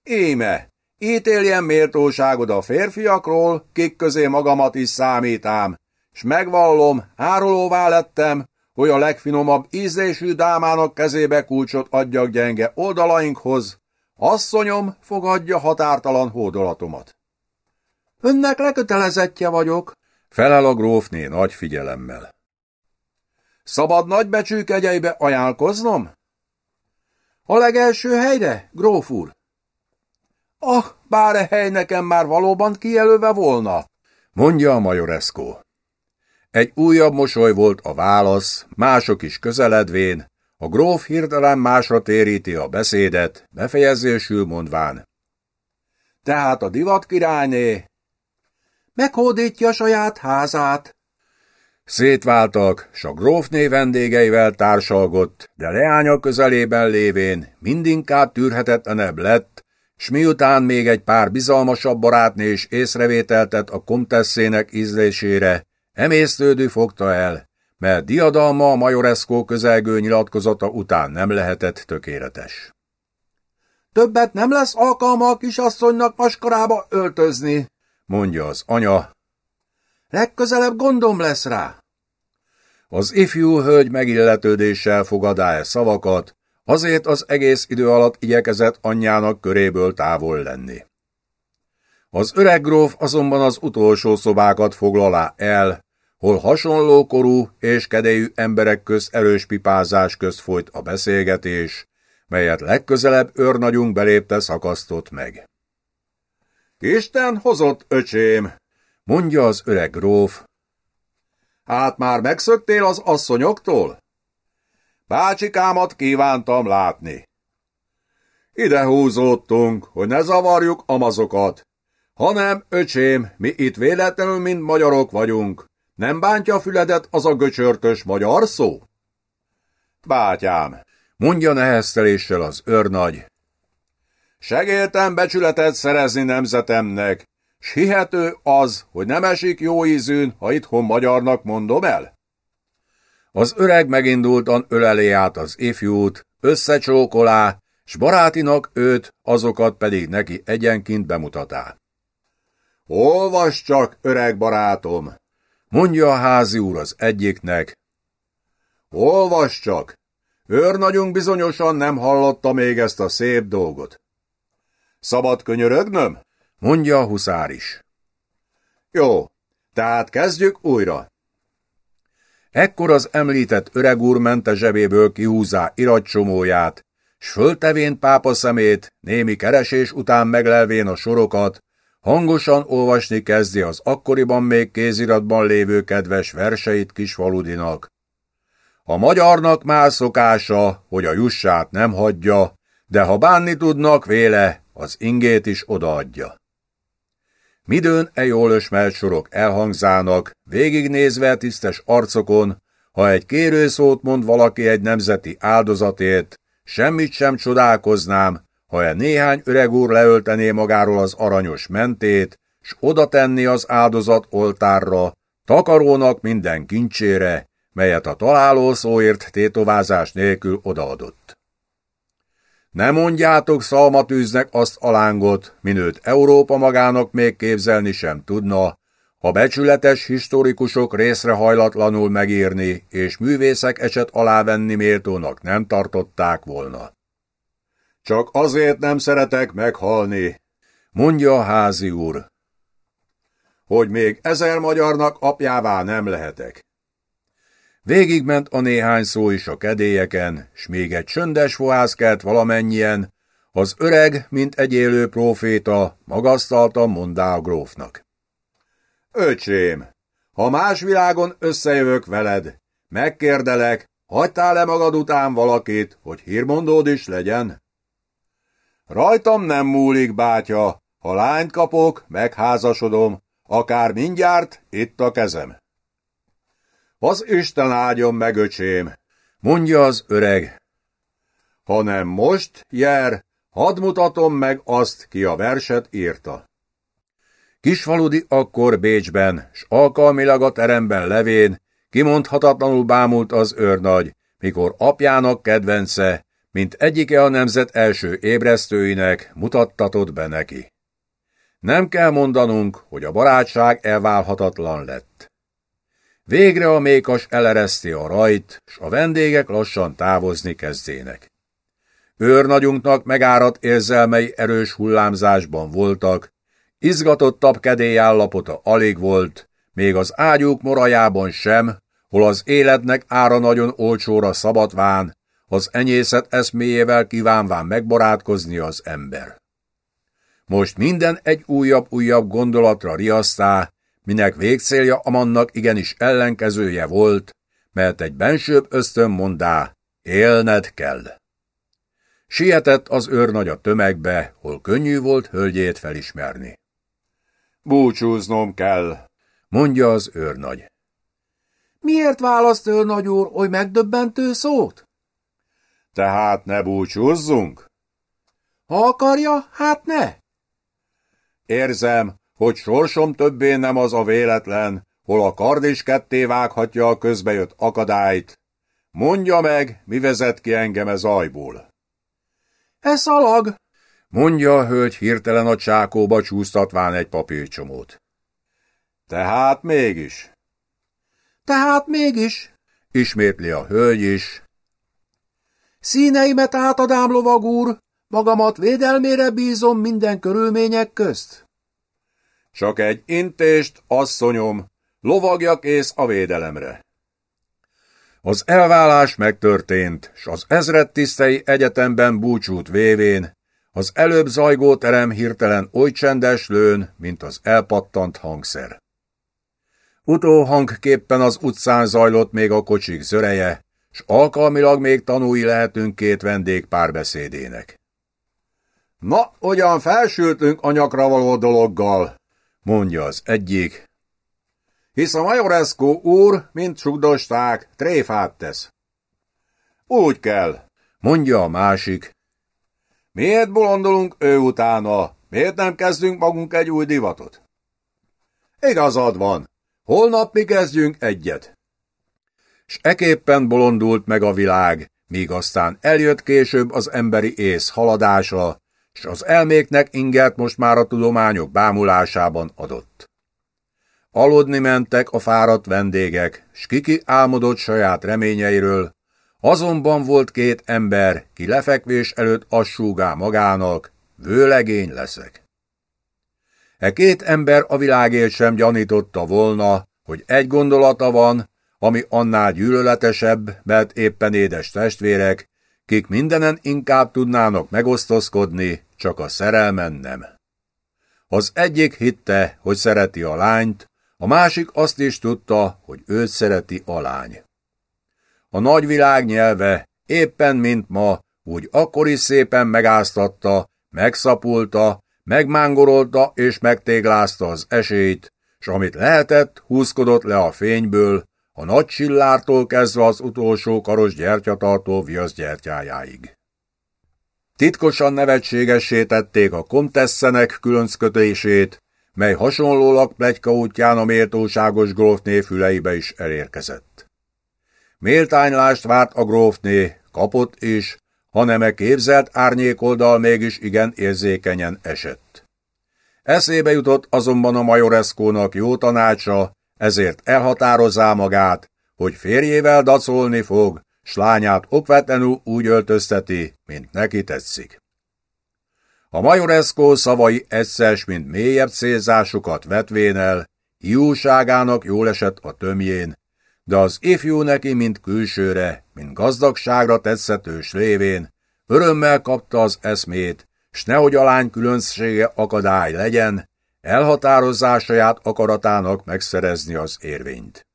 Speaker 2: Éme, ítéljen méltóságod a férfiakról, kik közé magamat is számítám, s megvallom, árulóvá lettem, hogy a legfinomabb ízlésű dámának kezébe kulcsot adjak gyenge oldalainkhoz, asszonyom fogadja határtalan hódolatomat. Önnek lekötelezettje vagyok,
Speaker 1: felel a grófné nagy figyelemmel.
Speaker 2: Szabad nagybecsű kegyeibe ajánlkoznom? A legelső helyre, gróf úr? Ah, bár e hely nekem már valóban kijelölve volna,
Speaker 1: mondja a majoreszkó. Egy újabb mosoly volt a válasz, mások is közeledvén, a gróf hirtelen másra téríti a beszédet, befejezésül mondván.
Speaker 2: Tehát a divat királyné meghódítja saját házát.
Speaker 1: Szétváltak, s a grófné vendégeivel társalgott, de leánya közelében lévén mindinkább tűrhetetlenebb lett, s miután még egy pár bizalmasabb barátné is észrevételtet a komtesszének ízlésére, emésztődő fogta el, mert diadalma a majoreszkó közelgő nyilatkozata után nem lehetett tökéletes.
Speaker 2: Többet nem lesz alkalma a kisasszonynak maskarába öltözni,
Speaker 1: mondja az anya.
Speaker 2: Legközelebb gondom lesz rá.
Speaker 1: Az ifjú hölgy megilletődéssel fogadá -e szavakat, azért az egész idő alatt igyekezett anyjának köréből távol lenni. Az öreg gróf azonban az utolsó szobákat foglalá el, hol hasonló korú és kedélyű emberek köz erős pipázás közt folyt a beszélgetés, melyet legközelebb őrnagyunk belépte szakasztott meg.
Speaker 2: Isten hozott, öcsém,
Speaker 1: mondja az öreg gróf.
Speaker 2: Hát már megszöktél az asszonyoktól? Bácsikámat kívántam látni. Ide húzódtunk, hogy ne zavarjuk amazokat, hanem, öcsém, mi itt véletlenül mind magyarok vagyunk. Nem bántja a füledet az a göcsörtös magyar szó? Bátyám,
Speaker 1: mondja nehezteléssel az őrnagy.
Speaker 2: Segéltem becsületet szerezni nemzetemnek, s az, hogy nem esik jó ízűn, ha itthon magyarnak mondom el?
Speaker 1: Az öreg megindultan öleli át az ifjút, összecsókolá, s barátinak őt, azokat pedig neki egyenként bemutatá.
Speaker 2: Olvas csak, öreg barátom!
Speaker 1: Mondja a házi úr az egyiknek.
Speaker 2: Olvas csak! Őrnagyunk bizonyosan nem hallotta még ezt a szép dolgot. Szabad könyörögnöm?
Speaker 1: Mondja a huszár is.
Speaker 2: Jó, tehát kezdjük újra.
Speaker 1: Ekkor az említett öreg úr mente zsebéből kihúzá iratcsomóját, s föltevén pápa szemét, némi keresés után meglelvén a sorokat, hangosan olvasni kezdi az akkoriban még kéziratban lévő kedves verseit Kisvaludinak. A magyarnak már szokása, hogy a jussát nem hagyja, de ha bánni tudnak véle, az ingét is odaadja. Midőn e jól ösmelt sorok elhangzának, végignézve tisztes arcokon, ha egy kérőszót mond valaki egy nemzeti áldozatért, semmit sem csodálkoznám, ha e néhány öreg úr leöltené magáról az aranyos mentét, s oda tenni az áldozat oltárra, takarónak minden kincsére, melyet a találó szóért tétovázás nélkül odaadott. Ne mondjátok szalmatűznek azt a lángot, minőt Európa magának még képzelni sem tudna, ha becsületes historikusok részre hajlatlanul megírni, és művészek eset alávenni méltónak nem tartották volna.
Speaker 2: Csak azért nem szeretek meghalni,
Speaker 1: mondja a házi úr,
Speaker 2: hogy még ezer magyarnak apjává nem lehetek.
Speaker 1: Végigment a néhány szó is a kedélyeken, s még egy csöndes fohász kelt valamennyien, az öreg, mint egy élő próféta, magasztalta mondá a grófnak.
Speaker 2: Öcsém, ha más világon összejövök veled, megkérdelek, hagytál-e magad után valakit, hogy hírmondód is legyen? Rajtam nem múlik, bátya, ha lányt kapok, megházasodom, akár mindjárt itt a kezem. Az Isten áldjon meg, öcsém,
Speaker 1: mondja az öreg.
Speaker 2: Ha nem most, jár, hadd mutatom meg azt, ki a verset írta.
Speaker 1: Kisvaludi akkor Bécsben, s alkalmilag a teremben levén, kimondhatatlanul bámult az őrnagy, mikor apjának kedvence, mint egyike a nemzet első ébresztőinek mutattatott be neki. Nem kell mondanunk, hogy a barátság elválhatatlan lett. Végre a mékas elereszti a rajt, s a vendégek lassan távozni kezdének. Őrnagyunknak megárat érzelmei erős hullámzásban voltak, izgatottabb kedélyállapota alig volt, még az ágyúk morajában sem, hol az életnek ára nagyon olcsóra szabadván, az enyészet eszméjével kívánván megbarátkozni az ember. Most minden egy újabb-újabb gondolatra riasztá, minek végcélja amannak igenis ellenkezője volt, mert egy bensőbb ösztön mondá, élned kell. Sietett az őrnagy a tömegbe, hol könnyű volt hölgyét felismerni.
Speaker 2: Búcsúznom kell,
Speaker 1: mondja az őrnagy.
Speaker 2: Miért választ őrnagy úr oly megdöbbentő szót? Tehát ne búcsúzzunk? Ha akarja, hát ne. Érzem, hogy sorsom többé nem az a véletlen, hol a kard is ketté vághatja a közbejött akadályt. Mondja meg, mi vezet ki engem ez ajból. E szalag,
Speaker 1: mondja a hölgy hirtelen a csákóba csúsztatván egy papírcsomót.
Speaker 2: Tehát mégis. Tehát mégis,
Speaker 1: ismétli a hölgy is.
Speaker 2: Színeimet átadám, lovag úr, magamat védelmére bízom minden körülmények közt. Csak egy intést, asszonyom, lovagjak ész a védelemre.
Speaker 1: Az elválás megtörtént, s az ezredtisztei egyetemben búcsút vévén, az előbb zajgó terem hirtelen oly csendes lőn, mint az elpattant hangszer. Utóhangképpen az utcán zajlott még a kocsik zöreje, s alkalmilag még tanúi lehetünk két vendég párbeszédének.
Speaker 2: Na, ugyan felsültünk a nyakra való dologgal, mondja az egyik. Hisz a Majorescu úr, mint sugdosták, tréfát tesz. Úgy kell, mondja a másik. Miért bolondolunk ő utána? Miért nem kezdünk magunk egy új divatot? Igazad van. Holnap mi kezdjünk egyet.
Speaker 1: S eképpen bolondult meg a világ, míg aztán eljött később az emberi ész haladása, s az elméknek ingert most már a tudományok bámulásában adott. Aludni mentek a fáradt vendégek, s kiki álmodott saját reményeiről, azonban volt két ember, ki lefekvés előtt assúgá magának, vőlegény leszek. E két ember a világért sem gyanította volna, hogy egy gondolata van, ami annál gyűlöletesebb, mert éppen édes testvérek, kik mindenen inkább tudnának megosztozkodni, csak a szerelmen nem. Az egyik hitte, hogy szereti a lányt, a másik azt is tudta, hogy őt szereti a lány. A nagyvilág nyelve, éppen mint ma, úgy akkor is szépen megáztatta, megszapulta, megmángorolta és megtéglázta az esélyt, s amit lehetett, húzkodott le a fényből, a nagy csillártól kezdve az utolsó karos gyertyatartó viaszgyertyájáig. Titkosan nevetségessé tették a kontesszenek különckötését, mely hasonlólag plegyka útján a méltóságos grófné füleibe is elérkezett. Méltánylást várt a grófné, kapott is, hanem e képzelt árnyékoldal mégis igen érzékenyen esett. Eszébe jutott azonban a majoreszkónak jó tanácsa, ezért elhatározzá magát, hogy férjével dacolni fog, s lányát okvetlenül úgy öltözteti, mint neki tetszik. A majoreszkó szavai egyszeres, mint mélyebb célzásukat vetvén el, hiúságának jól esett a tömjén, de az ifjú neki, mint külsőre, mint gazdagságra tetszetős lévén, örömmel kapta az eszmét, s nehogy a lány különbsége akadály legyen, elhatározzá saját akaratának megszerezni az érvényt.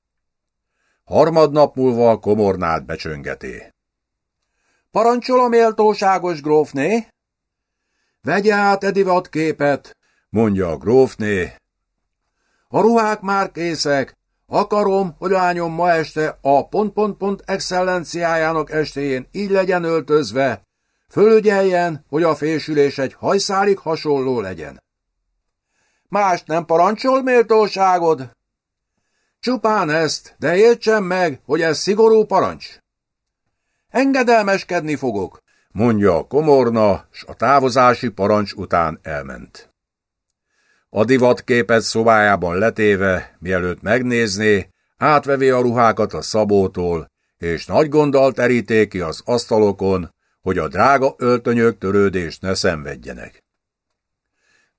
Speaker 1: Harmadnap múlva a komornát becsöngeté.
Speaker 2: Parancsol a méltóságos grófné? Vegye át Edivat képet, mondja a grófné. A ruhák már készek, Akarom, hogy lányom ma este a pont-pont-pont excellenciájának estéjén így legyen öltözve, fölügyeljen, hogy a fésülés egy hajszálig hasonló legyen. Mást nem parancsol, méltóságod? Csupán ezt, de értsen meg, hogy ez szigorú parancs. Engedelmeskedni fogok, mondja a komorna, s a távozási parancs után elment. A divatképet szobájában letéve, mielőtt megnézné, átvevé a ruhákat a szabótól, és nagy gonddal teríté ki az asztalokon, hogy a drága öltönyök törődést ne szenvedjenek.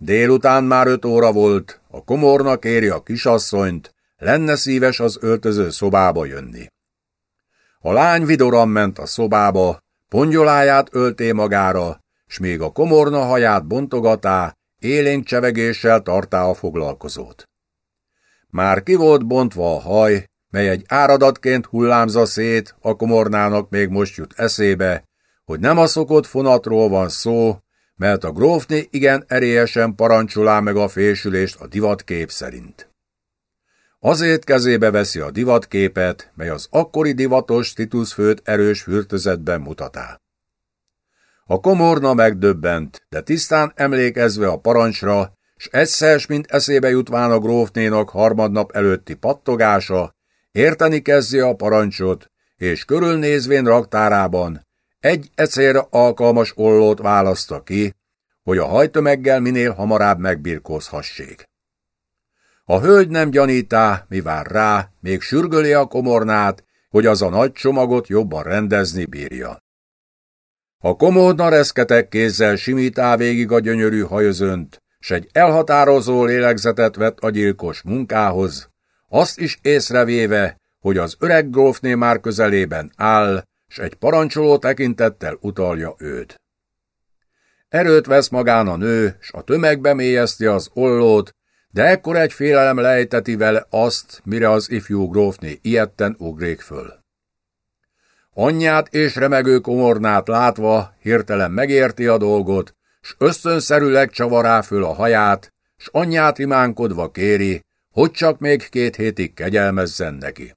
Speaker 2: Délután már öt óra volt, a komorna kéri a kisasszonyt, lenne szíves az öltöző szobába jönni. A lány vidoran ment a szobába, pongyoláját ölté magára, s még a komorna haját bontogatá, élénk csevegéssel tartá a foglalkozót. Már ki volt bontva a haj, mely egy áradatként hullámza szét, a komornának még most jut eszébe, hogy nem a szokott fonatról van szó, mert a grófné igen erélyesen parancsolá meg a fésülést a divatkép szerint. Azért kezébe veszi a divatképet, mely az akkori divatos tituszfőt erős fürtözetben mutatá. A komorna megdöbbent, de tisztán emlékezve a parancsra, s egyszer, mint eszébe jutván a grófnénak harmadnap előtti pattogása, érteni kezdi a parancsot, és körülnézvén raktárában egy ecélre alkalmas ollót választa ki, hogy a hajtömeggel minél hamarabb megbirkózhassék. A hölgy nem gyanítá, mi vár rá, még sürgöli a komornát, hogy az a nagy csomagot jobban rendezni bírja. A komódna reszketek kézzel simítá végig a gyönyörű hajözönt, s egy elhatározó lélegzetet vett a gyilkos munkához, azt is észrevéve,
Speaker 1: hogy az öreg grófné már közelében áll, s egy parancsoló tekintettel utalja őt. Erőt vesz magán a nő, s a tömegbe mélyezti az ollót, de ekkor egy félelem lejteti vele azt, mire az ifjú grófné ilyetten ugrék föl. Anyját és remegő komornát látva hirtelen megérti a dolgot, s ösztönszerűleg csavará föl a haját, s anyját imánkodva kéri, hogy csak még két hétig kegyelmezzen neki.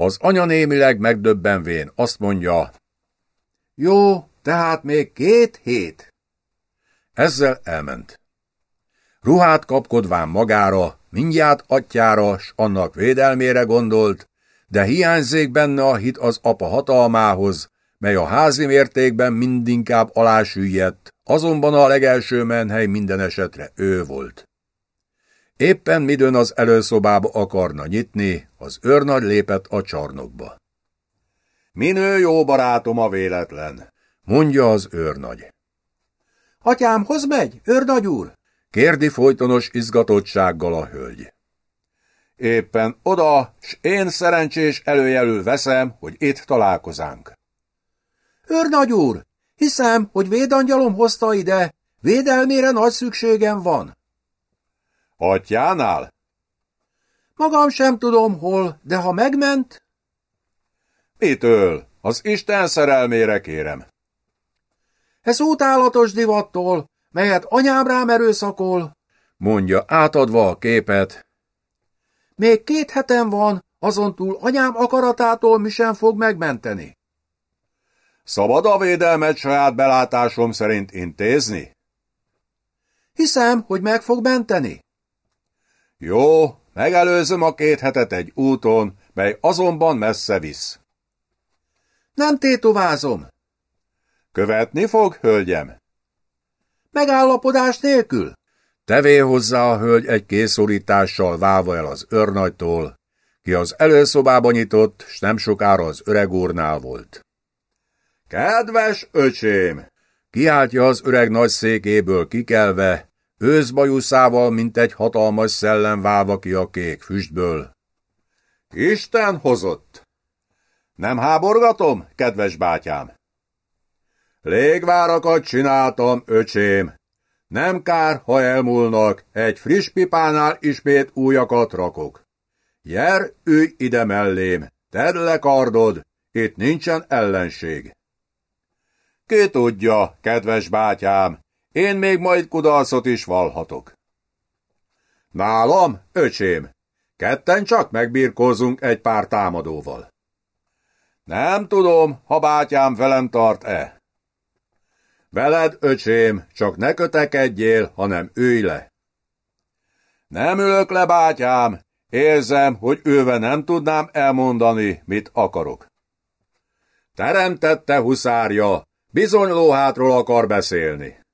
Speaker 1: Az anya némileg megdöbbenvén azt mondja,
Speaker 2: Jó, tehát még két hét.
Speaker 1: Ezzel elment. Ruhát kapkodván magára, mindjárt atyára, s annak védelmére gondolt, de hiányzik benne a hit az apa hatalmához, mely a házi mértékben mindinkább alásüllyedt, azonban a legelső menhely minden esetre ő volt. Éppen midőn az előszobába akarna nyitni, az őrnagy lépett a csarnokba. Minő jó barátom a véletlen, mondja az őrnagy.
Speaker 2: Atyámhoz megy, őrnagy úr?
Speaker 1: kérdi folytonos izgatottsággal a hölgy. Éppen oda, s én szerencsés előjelül veszem, hogy itt találkozánk.
Speaker 2: Őrnagy úr, hiszem, hogy védangyalom hozta ide, védelmére nagy szükségem van.
Speaker 1: Atyánál?
Speaker 2: Magam sem tudom hol, de ha megment...
Speaker 1: Mitől? Az Isten szerelmére kérem.
Speaker 2: Ez utálatos divattól, melyet anyám rám erőszakol,
Speaker 1: mondja átadva a képet.
Speaker 2: Még két hetem van, azon túl anyám akaratától mi sem fog megmenteni.
Speaker 1: Szabad a védelmet saját belátásom szerint intézni?
Speaker 2: Hiszem, hogy meg fog menteni.
Speaker 1: Jó, megelőzöm a két hetet egy úton, mely azonban messze visz.
Speaker 2: Nem tétovázom.
Speaker 1: Követni fog, hölgyem?
Speaker 2: Megállapodás nélkül.
Speaker 1: Tevé hozzá a hölgy egy készorítással válva el az őrnagytól, ki az előszobába nyitott, s nem sokára az öreg úrnál volt. Kedves öcsém! Kiáltja az öreg nagy székéből kikelve, őszbajuszával, mint egy hatalmas szellem válva ki a kék füstből. Isten hozott! Nem háborgatom, kedves bátyám? Légvárakat csináltam, öcsém. Nem kár, ha elmúlnak, egy friss pipánál ismét újakat rakok. Jer, ülj ide mellém, tedd le kardod, itt nincsen ellenség. Ki tudja, kedves bátyám, én még majd kudarcot is valhatok. Nálam, öcsém, ketten csak megbírkozunk egy pár támadóval. Nem tudom, ha bátyám velem tart-e. Veled, öcsém, csak ne kötekedjél, hanem ülj le. Nem ülök le, bátyám, érzem, hogy őve nem tudnám elmondani, mit akarok. Teremtette huszárja, bizony lóhátról akar beszélni.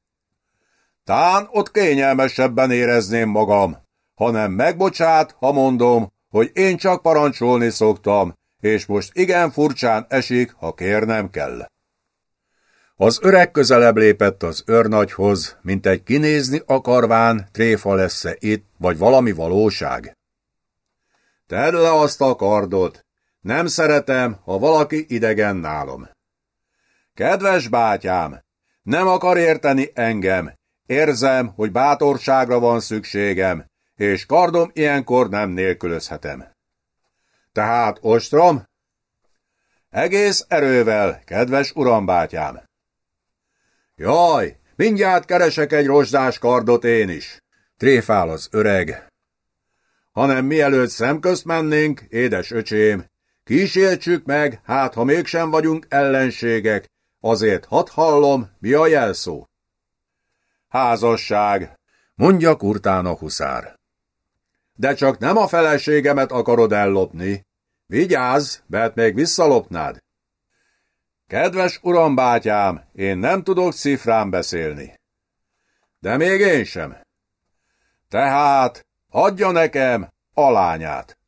Speaker 1: Tán ott kényelmesebben érezném magam, hanem megbocsát, ha mondom, hogy én csak parancsolni szoktam, és most igen furcsán esik, ha kérnem kell. Az öreg közelebb lépett az őrnagyhoz, mint egy kinézni akarván, tréfa lesz-e itt, vagy valami valóság. Tedd le azt a kardot, nem szeretem, ha valaki idegen nálam. Kedves bátyám, nem akar érteni engem, érzem, hogy bátorságra van szükségem, és kardom ilyenkor nem nélkülözhetem. Tehát ostrom? Egész erővel, kedves urambátyám. Jaj, mindjárt keresek egy rozsdás kardot én is. Tréfál az öreg. Hanem mielőtt szemközt mennénk, édes öcsém, kísértsük meg, hát ha mégsem vagyunk ellenségek, azért hadd hallom, mi a jelszó. Házasság, mondja kurtán a huszár. De csak nem a feleségemet akarod ellopni. Vigyázz, mert még visszalopnád. Kedves uram bátyám, én nem tudok cifrán beszélni. De még én sem. Tehát adja nekem a lányát.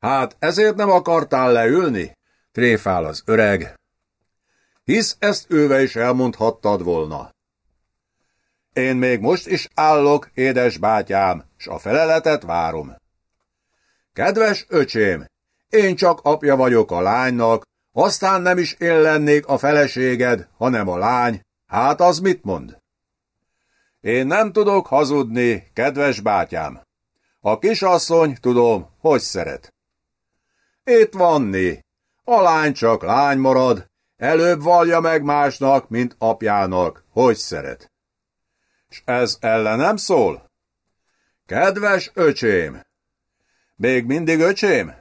Speaker 1: Hát ezért nem akartál leülni? Tréfál az öreg. Hisz ezt őve is elmondhattad volna. Én még most is állok, édes bátyám, s a feleletet várom. Kedves öcsém, Én csak apja vagyok a lánynak, aztán nem is én lennék a feleséged, hanem a lány. Hát az mit mond? Én nem tudok hazudni, kedves bátyám. A kisasszony, tudom, hogy szeret. Itt vanni. A lány csak lány marad, előbb valja meg másnak, mint apjának, hogy szeret. S ez ellenem szól? Kedves öcsém! Még mindig öcsém?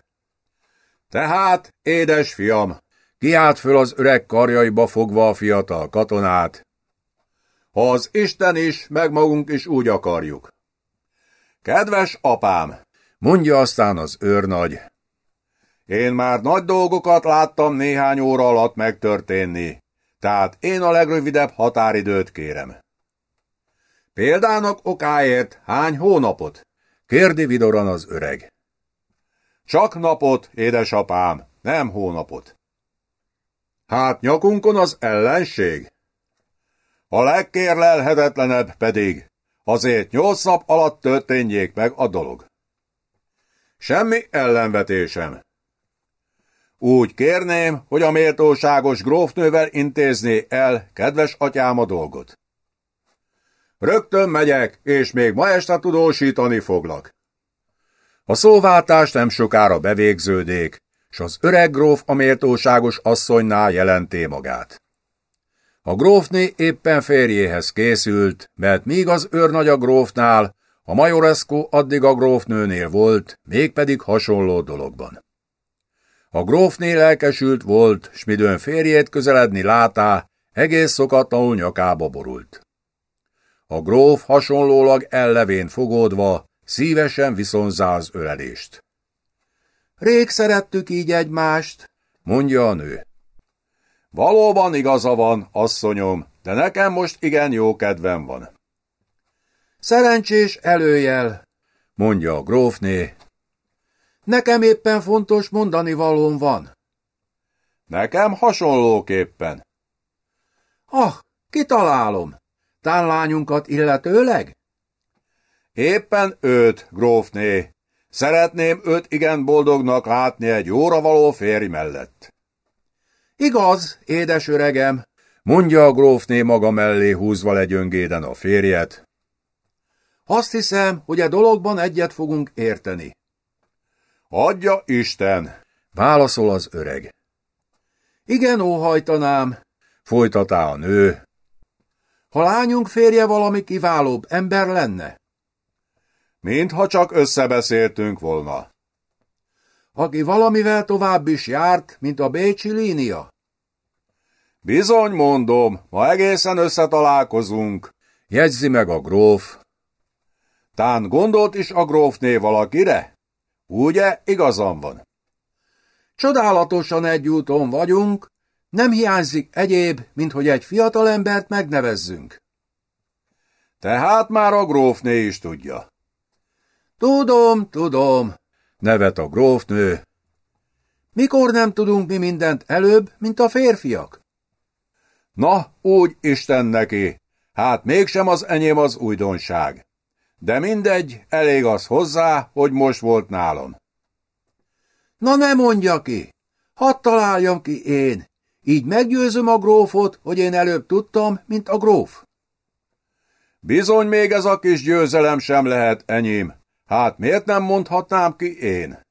Speaker 1: Tehát, édes fiam, kiált föl az öreg karjaiba fogva a fiatal katonát. Ha az Isten is, meg magunk is úgy akarjuk. Kedves apám, mondja aztán az őrnagy, én már nagy dolgokat láttam néhány óra alatt megtörténni, tehát én a legrövidebb határidőt kérem. Példának okáért hány hónapot? Kérdi vidoran az öreg. Csak napot, édesapám, nem hónapot. Hát nyakunkon az ellenség. A legkérlelhetetlenebb pedig, azért nyolc nap alatt történjék meg a dolog. Semmi ellenvetésem. Úgy kérném, hogy a méltóságos grófnővel intézné el, kedves atyám, a dolgot. Rögtön megyek, és még ma este tudósítani foglak. A szóváltás nem sokára bevégződék, s az öreg gróf a méltóságos asszonynál jelenté magát. A grófné éppen férjéhez készült, mert míg az őrnagy a grófnál, a majorescu addig a grófnőnél volt, mégpedig hasonló dologban. A grófné lelkesült volt, s midőn férjét közeledni látá, egész szokatlanul nyakába borult. A gróf hasonlólag ellevén fogódva, szívesen viszonzá az ölelést. Rég szerettük így egymást, mondja a nő. Valóban igaza van, asszonyom, de nekem most igen jó kedvem van. Szerencsés előjel, mondja a grófné, Nekem éppen fontos mondani valóm van. Nekem hasonlóképpen. Ah, kitalálom. Tán lányunkat illetőleg? Éppen őt, grófné. Szeretném őt igen boldognak látni egy jóra való férj mellett. Igaz, édes öregem, mondja a grófné maga mellé húzva legyöngéden a férjet. Azt hiszem, hogy a e dologban egyet fogunk érteni. Adja Isten! Válaszol az öreg. Igen, óhajtanám, folytatá a nő. Ha lányunk férje valami kiválóbb ember lenne? Mintha csak összebeszéltünk volna. Aki valamivel tovább is járt, mint a Bécsi línia? Bizony mondom, ma egészen összetalálkozunk, jegyzi meg a gróf. Tán gondolt is a grófné valakire? Ugye, igazam van. Csodálatosan egy úton vagyunk, nem hiányzik egyéb, mint hogy egy fiatalembert megnevezzünk. Tehát már a grófné is tudja. Tudom, tudom, nevet a grófnő. Mikor nem tudunk mi mindent előbb, mint a férfiak? Na, úgy Isten neki, hát mégsem az enyém az újdonság. De mindegy, elég az hozzá, hogy most volt nálam. Na ne mondja ki! Hadd találjam ki én! Így meggyőzöm a grófot, hogy én előbb tudtam, mint a gróf. Bizony még ez a kis győzelem sem lehet enyém. Hát miért nem mondhatnám ki én?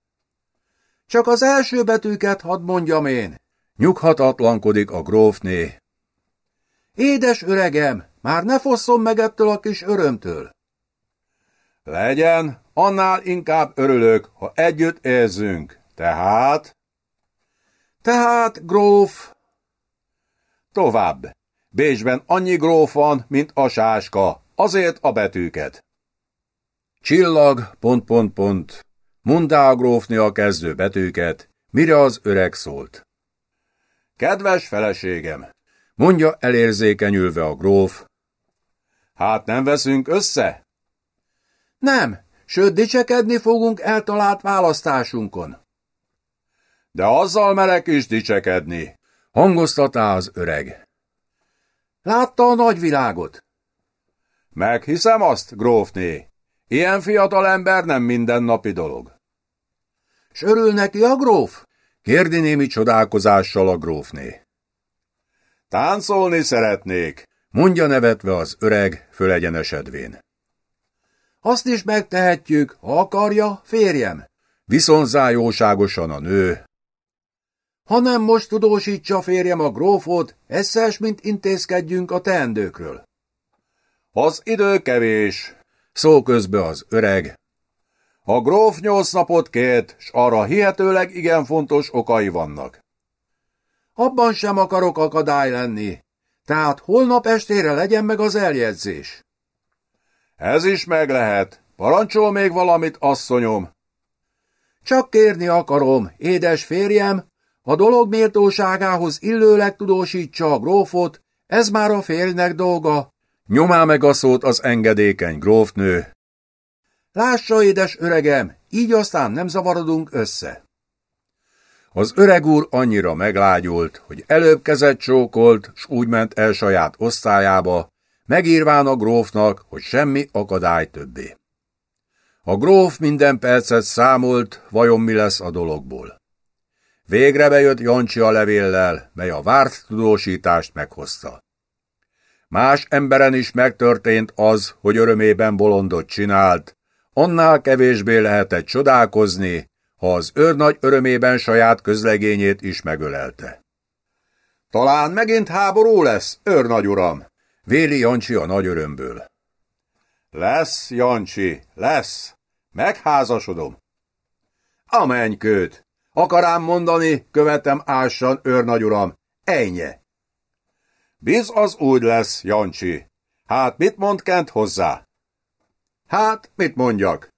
Speaker 1: Csak az első betűket hadd mondjam én. Nyughatatlankodik a grófné. Édes öregem, már ne fosszom meg ettől a kis örömtől. Legyen, annál inkább örülök, ha együtt érzünk. Tehát? Tehát, gróf... Tovább. Bécsben annyi gróf van, mint a sáska, azért a betűket. Csillag, pont, pont, pont. Mondá a grófni a kezdő betűket, mire az öreg szólt. Kedves feleségem, mondja elérzékenyülve a gróf. Hát nem veszünk össze? Nem, sőt dicsekedni fogunk eltalált választásunkon. De azzal merek is dicsekedni, hangoztatá az öreg. Látta a nagyvilágot? Meghiszem azt, grófné. Ilyen fiatal ember nem mindennapi dolog.
Speaker 2: S örül neki a gróf?
Speaker 1: Kérdi némi csodálkozással a grófné. Táncolni szeretnék, mondja nevetve az öreg, fölegyenesedvén.
Speaker 2: Azt is megtehetjük, ha akarja, férjem.
Speaker 1: Viszonzá jóságosan a nő.
Speaker 2: Ha nem most tudósítsa férjem a grófot, eszes, mint intézkedjünk a teendőkről.
Speaker 1: Az idő kevés, szó közbe az öreg. A gróf nyolc napot kért, s arra hihetőleg igen fontos okai vannak.
Speaker 2: Abban sem akarok akadály lenni, tehát holnap estére legyen meg az eljegyzés.
Speaker 1: Ez is meg lehet. Parancsol még valamit, asszonyom.
Speaker 2: Csak kérni akarom, édes férjem, a dolog méltóságához illőleg tudósítsa a grófot, ez már a férjnek dolga.
Speaker 1: Nyomá meg a szót az engedékeny grófnő.
Speaker 2: Lássa, édes öregem, így aztán nem zavarodunk össze.
Speaker 1: Az öreg úr annyira meglágyult, hogy előbb kezet csókolt, s úgy ment el saját osztályába, megírván a grófnak, hogy semmi akadály többé. A gróf minden percet számolt, vajon mi lesz a dologból. Végre bejött Jancsi a levéllel, mely a várt tudósítást meghozta. Más emberen is megtörtént az, hogy örömében bolondot csinált, annál kevésbé lehetett csodálkozni, ha az őrnagy örömében saját közlegényét is megölelte. Talán megint háború lesz, őrnagy uram, véli Jancsi a nagy örömből. Lesz, Jancsi, lesz, megházasodom. A mennykőt, akarám mondani, követem ássan, őrnagy uram, ennyi. Biz az úgy lesz, Jancsi. Hát mit mond Kent hozzá? Hát, mit mondjak?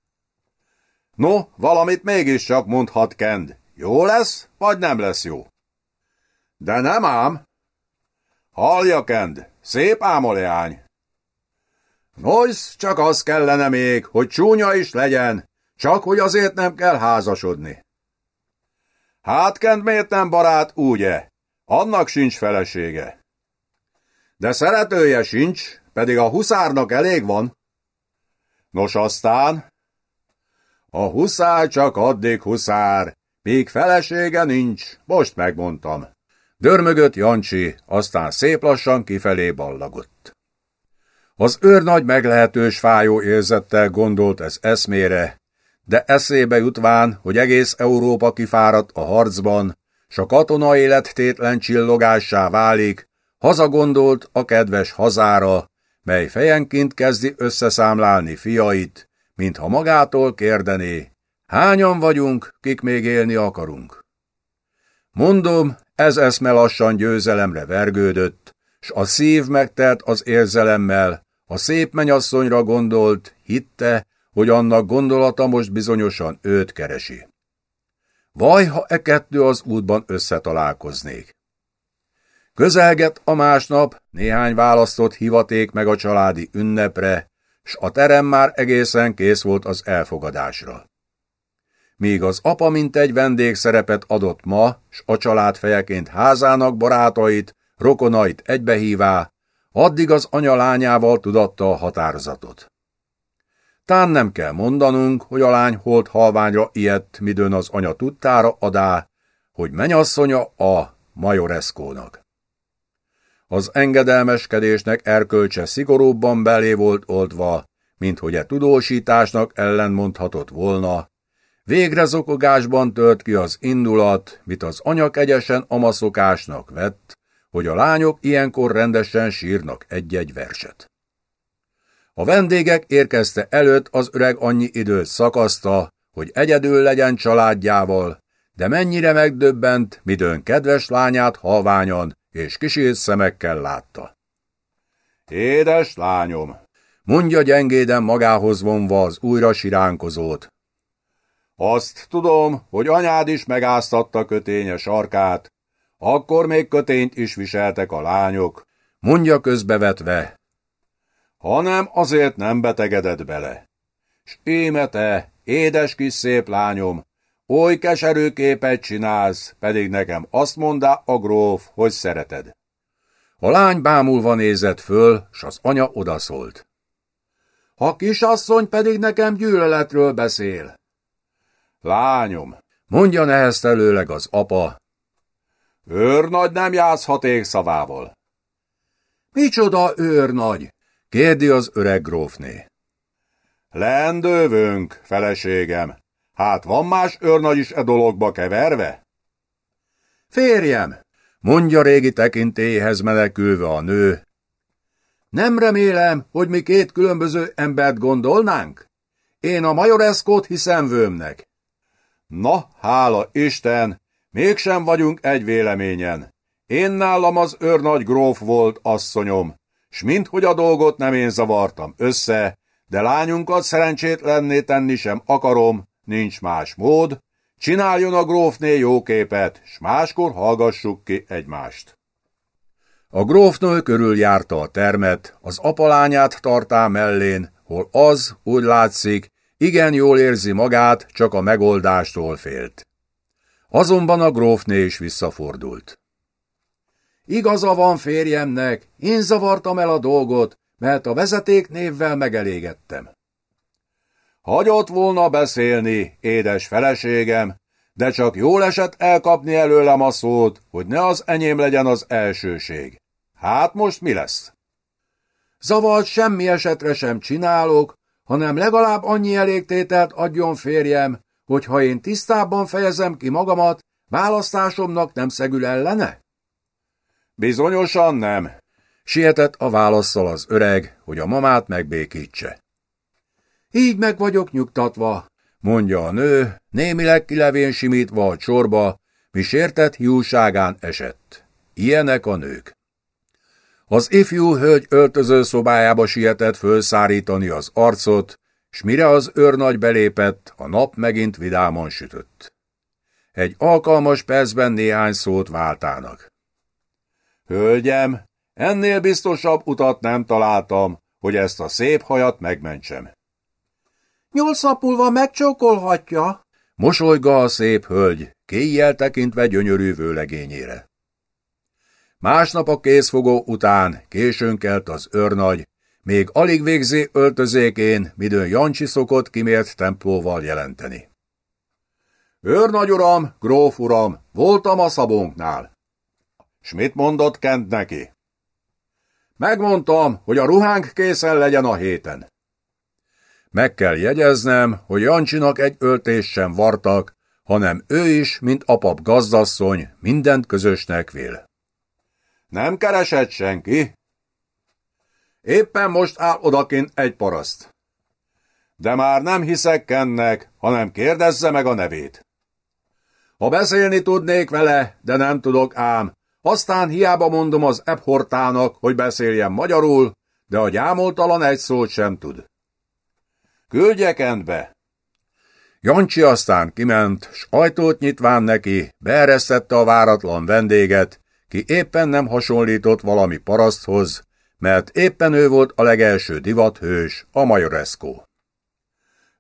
Speaker 1: No, valamit mégiscsak mondhat Kend. Jó lesz, vagy nem lesz jó? De nem ám. Hallja, Kend, szép ám a leány. Nois, csak az kellene még, hogy csúnya is legyen, csak hogy azért nem kell házasodni. Hát, Kend miért nem barát, ugye? Annak sincs felesége. De szeretője sincs, pedig a huszárnak elég van. Nos aztán, a huszár csak addig huszár, míg felesége nincs, most megmondtam. Dörmögött Jancsi, aztán szép lassan kifelé ballagott. Az őr nagy meglehetős fájó érzettel gondolt ez eszmére, de eszébe jutván, hogy egész Európa kifáradt a harcban, s a katona élet tétlen csillogássá válik, hazagondolt a kedves hazára, mely fejenként kezdi összeszámlálni fiait, mintha magától kérdené, hányan vagyunk, kik még élni akarunk. Mondom, ez eszme lassan győzelemre vergődött, s a szív megtelt az érzelemmel, a szép menyasszonyra gondolt, hitte, hogy annak gondolata most bizonyosan őt keresi. Vaj, ha e kettő az útban összetalálkoznék. Közelget a másnap, néhány választott hivaték meg a családi ünnepre, s a terem már egészen kész volt az elfogadásra. Míg az apa mint egy vendégszerepet adott ma, s a család fejeként házának barátait, rokonait egybehívá, addig az anya lányával tudatta a határozatot. Tán nem kell mondanunk, hogy a lány holt halványra ilyet, midőn az anya tudtára adá, hogy menyasszonya a majoreszkónak. Az engedelmeskedésnek erkölcse szigorúbban belé volt oldva, mint hogy e tudósításnak ellenmondhatott volna. Végre zokogásban tört ki az indulat, mit az anyak egyesen amaszokásnak vett, hogy a lányok ilyenkor rendesen sírnak egy-egy verset. A vendégek érkezte előtt az öreg annyi időt szakaszta, hogy egyedül legyen családjával, de mennyire megdöbbent, midőn kedves lányát halványan, és kisét szemekkel látta. Édes lányom, mondja gyengéden magához vonva az újra siránkozót. Azt tudom, hogy anyád is megáztatta köténye sarkát, akkor még kötényt is viseltek a lányok, mondja közbevetve. Hanem azért nem betegedett bele. S éme te, édes kis szép lányom, Oly keserű képet csinálsz, pedig nekem azt mondá a gróf, hogy szereted. A lány bámulva nézett föl, s az anya odaszólt. A kisasszony pedig nekem gyűlöletről beszél. Lányom, Mondja neheztelőleg az apa.
Speaker 2: Őrnagy nem játszhat szavával. Micsoda őrnagy?
Speaker 1: Kérdi az öreg grófné.
Speaker 2: Lendővünk, feleségem. Hát van más őrnagy is e dologba keverve? Férjem,
Speaker 1: mondja régi tekintélyhez menekülve a nő.
Speaker 2: Nem remélem, hogy mi két különböző embert gondolnánk? Én a majoreszkót hiszem vőmnek. Na, hála Isten, mégsem vagyunk egy véleményen. Én nálam az őrnagy gróf volt, asszonyom, s minthogy a dolgot nem én zavartam össze, de lányunkat szerencsétlenné tenni sem akarom, nincs más mód, csináljon a grófné jó képet, s máskor hallgassuk ki egymást.
Speaker 1: A grófnő körül járta a termet, az apalányát tartá mellén, hol az, úgy látszik, igen jól érzi magát, csak a megoldástól félt. Azonban a grófné is visszafordult.
Speaker 2: Igaza van férjemnek, én zavartam el a dolgot, mert a vezeték névvel megelégettem. Hagyott volna beszélni, édes feleségem, de csak jól esett elkapni előlem a szót, hogy ne az enyém legyen az elsőség. Hát most mi lesz? Zavart semmi esetre sem csinálok, hanem legalább annyi elégtételt adjon férjem, hogy ha én tisztában fejezem ki magamat, választásomnak nem szegül ellene? Bizonyosan nem.
Speaker 1: Sietett a válaszsal az öreg, hogy a mamát megbékítse.
Speaker 2: Így meg vagyok nyugtatva,
Speaker 1: mondja a nő, némileg kilevén simítva a csorba, mi sértett hiúságán esett. Ilyenek a nők. Az ifjú hölgy öltöző szobájába sietett fölszárítani az arcot, s mire az őrnagy belépett, a nap megint vidáman sütött. Egy alkalmas percben néhány szót váltának.
Speaker 2: Hölgyem, ennél biztosabb utat nem találtam, hogy ezt a szép hajat megmentsem. Nyolc nap múlva megcsókolhatja,
Speaker 1: mosolyga a szép hölgy, kéjjel tekintve gyönyörű vőlegényére. Másnap a készfogó után későn kelt az őrnagy, még alig végzi öltözékén, midőn Jancsi szokott kimért templóval jelenteni.
Speaker 2: Őrnagy uram, gróf uram, voltam a szabónknál. S mit mondott Kent neki? Megmondtam, hogy a ruhánk készen legyen a héten.
Speaker 1: Meg kell jegyeznem, hogy Jancsinak egy öltés sem vartak, hanem ő is, mint apap gazdasszony, mindent közösnek vél.
Speaker 2: Nem keresett senki? Éppen most áll odakint egy paraszt. De már nem hiszek Kennek, hanem kérdezze meg a nevét. Ha beszélni tudnék vele, de nem tudok ám, aztán hiába mondom az ebhortának, hogy beszéljen magyarul, de a gyámoltalan egy szót sem tud. Küldjek Kentbe!
Speaker 1: Jancsi aztán kiment, s ajtót nyitván neki, beeresztette a váratlan vendéget, ki éppen nem hasonlított valami paraszthoz, mert éppen ő volt a legelső divathős, a majoreszkó.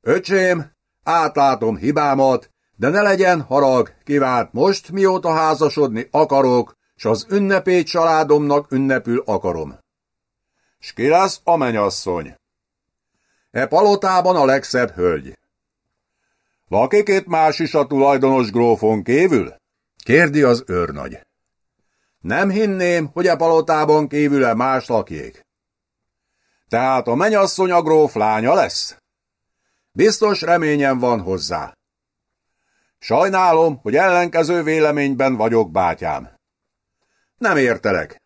Speaker 2: Öcsém, átlátom hibámat, de ne legyen harag, kivált most, mióta házasodni akarok, s az ünnepét családomnak ünnepül akarom. S ki lesz a menyasszony? E palotában a legszebb hölgy. Lakik más is a tulajdonos grófon kívül?
Speaker 1: Kérdi az őrnagy.
Speaker 2: Nem hinném, hogy a palotában kívüle más lakjék. Tehát a menyasszony a gróf lánya lesz? Biztos reményem van hozzá. Sajnálom, hogy ellenkező véleményben vagyok, bátyám. Nem értelek.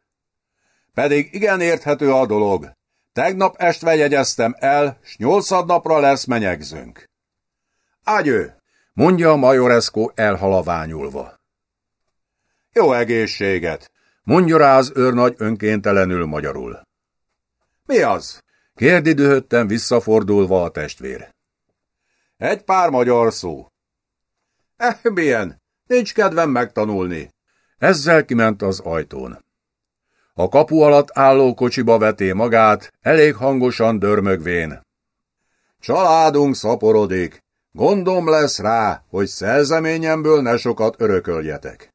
Speaker 2: Pedig igen érthető a dolog. Tegnap estve jegyeztem el, s nyolcadnapra lesz menyegzőnk. Ágyő,
Speaker 1: mondja a majoresko elhalaványulva.
Speaker 2: Jó egészséget!
Speaker 1: Mondja rá az őrnagy önkéntelenül magyarul.
Speaker 2: Mi az?
Speaker 1: Kérdi dühötten visszafordulva a testvér.
Speaker 2: Egy pár magyar szó. Eh, milyen? Nincs kedvem megtanulni.
Speaker 1: Ezzel kiment az ajtón. A kapu alatt álló kocsiba veté magát, elég hangosan dörmögvén.
Speaker 2: Családunk szaporodik. Gondom lesz rá, hogy szerzeményemből ne sokat örököljetek.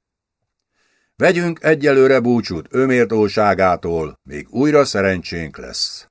Speaker 1: Vegyünk egyelőre búcsút őmértóságától, még újra szerencsénk lesz.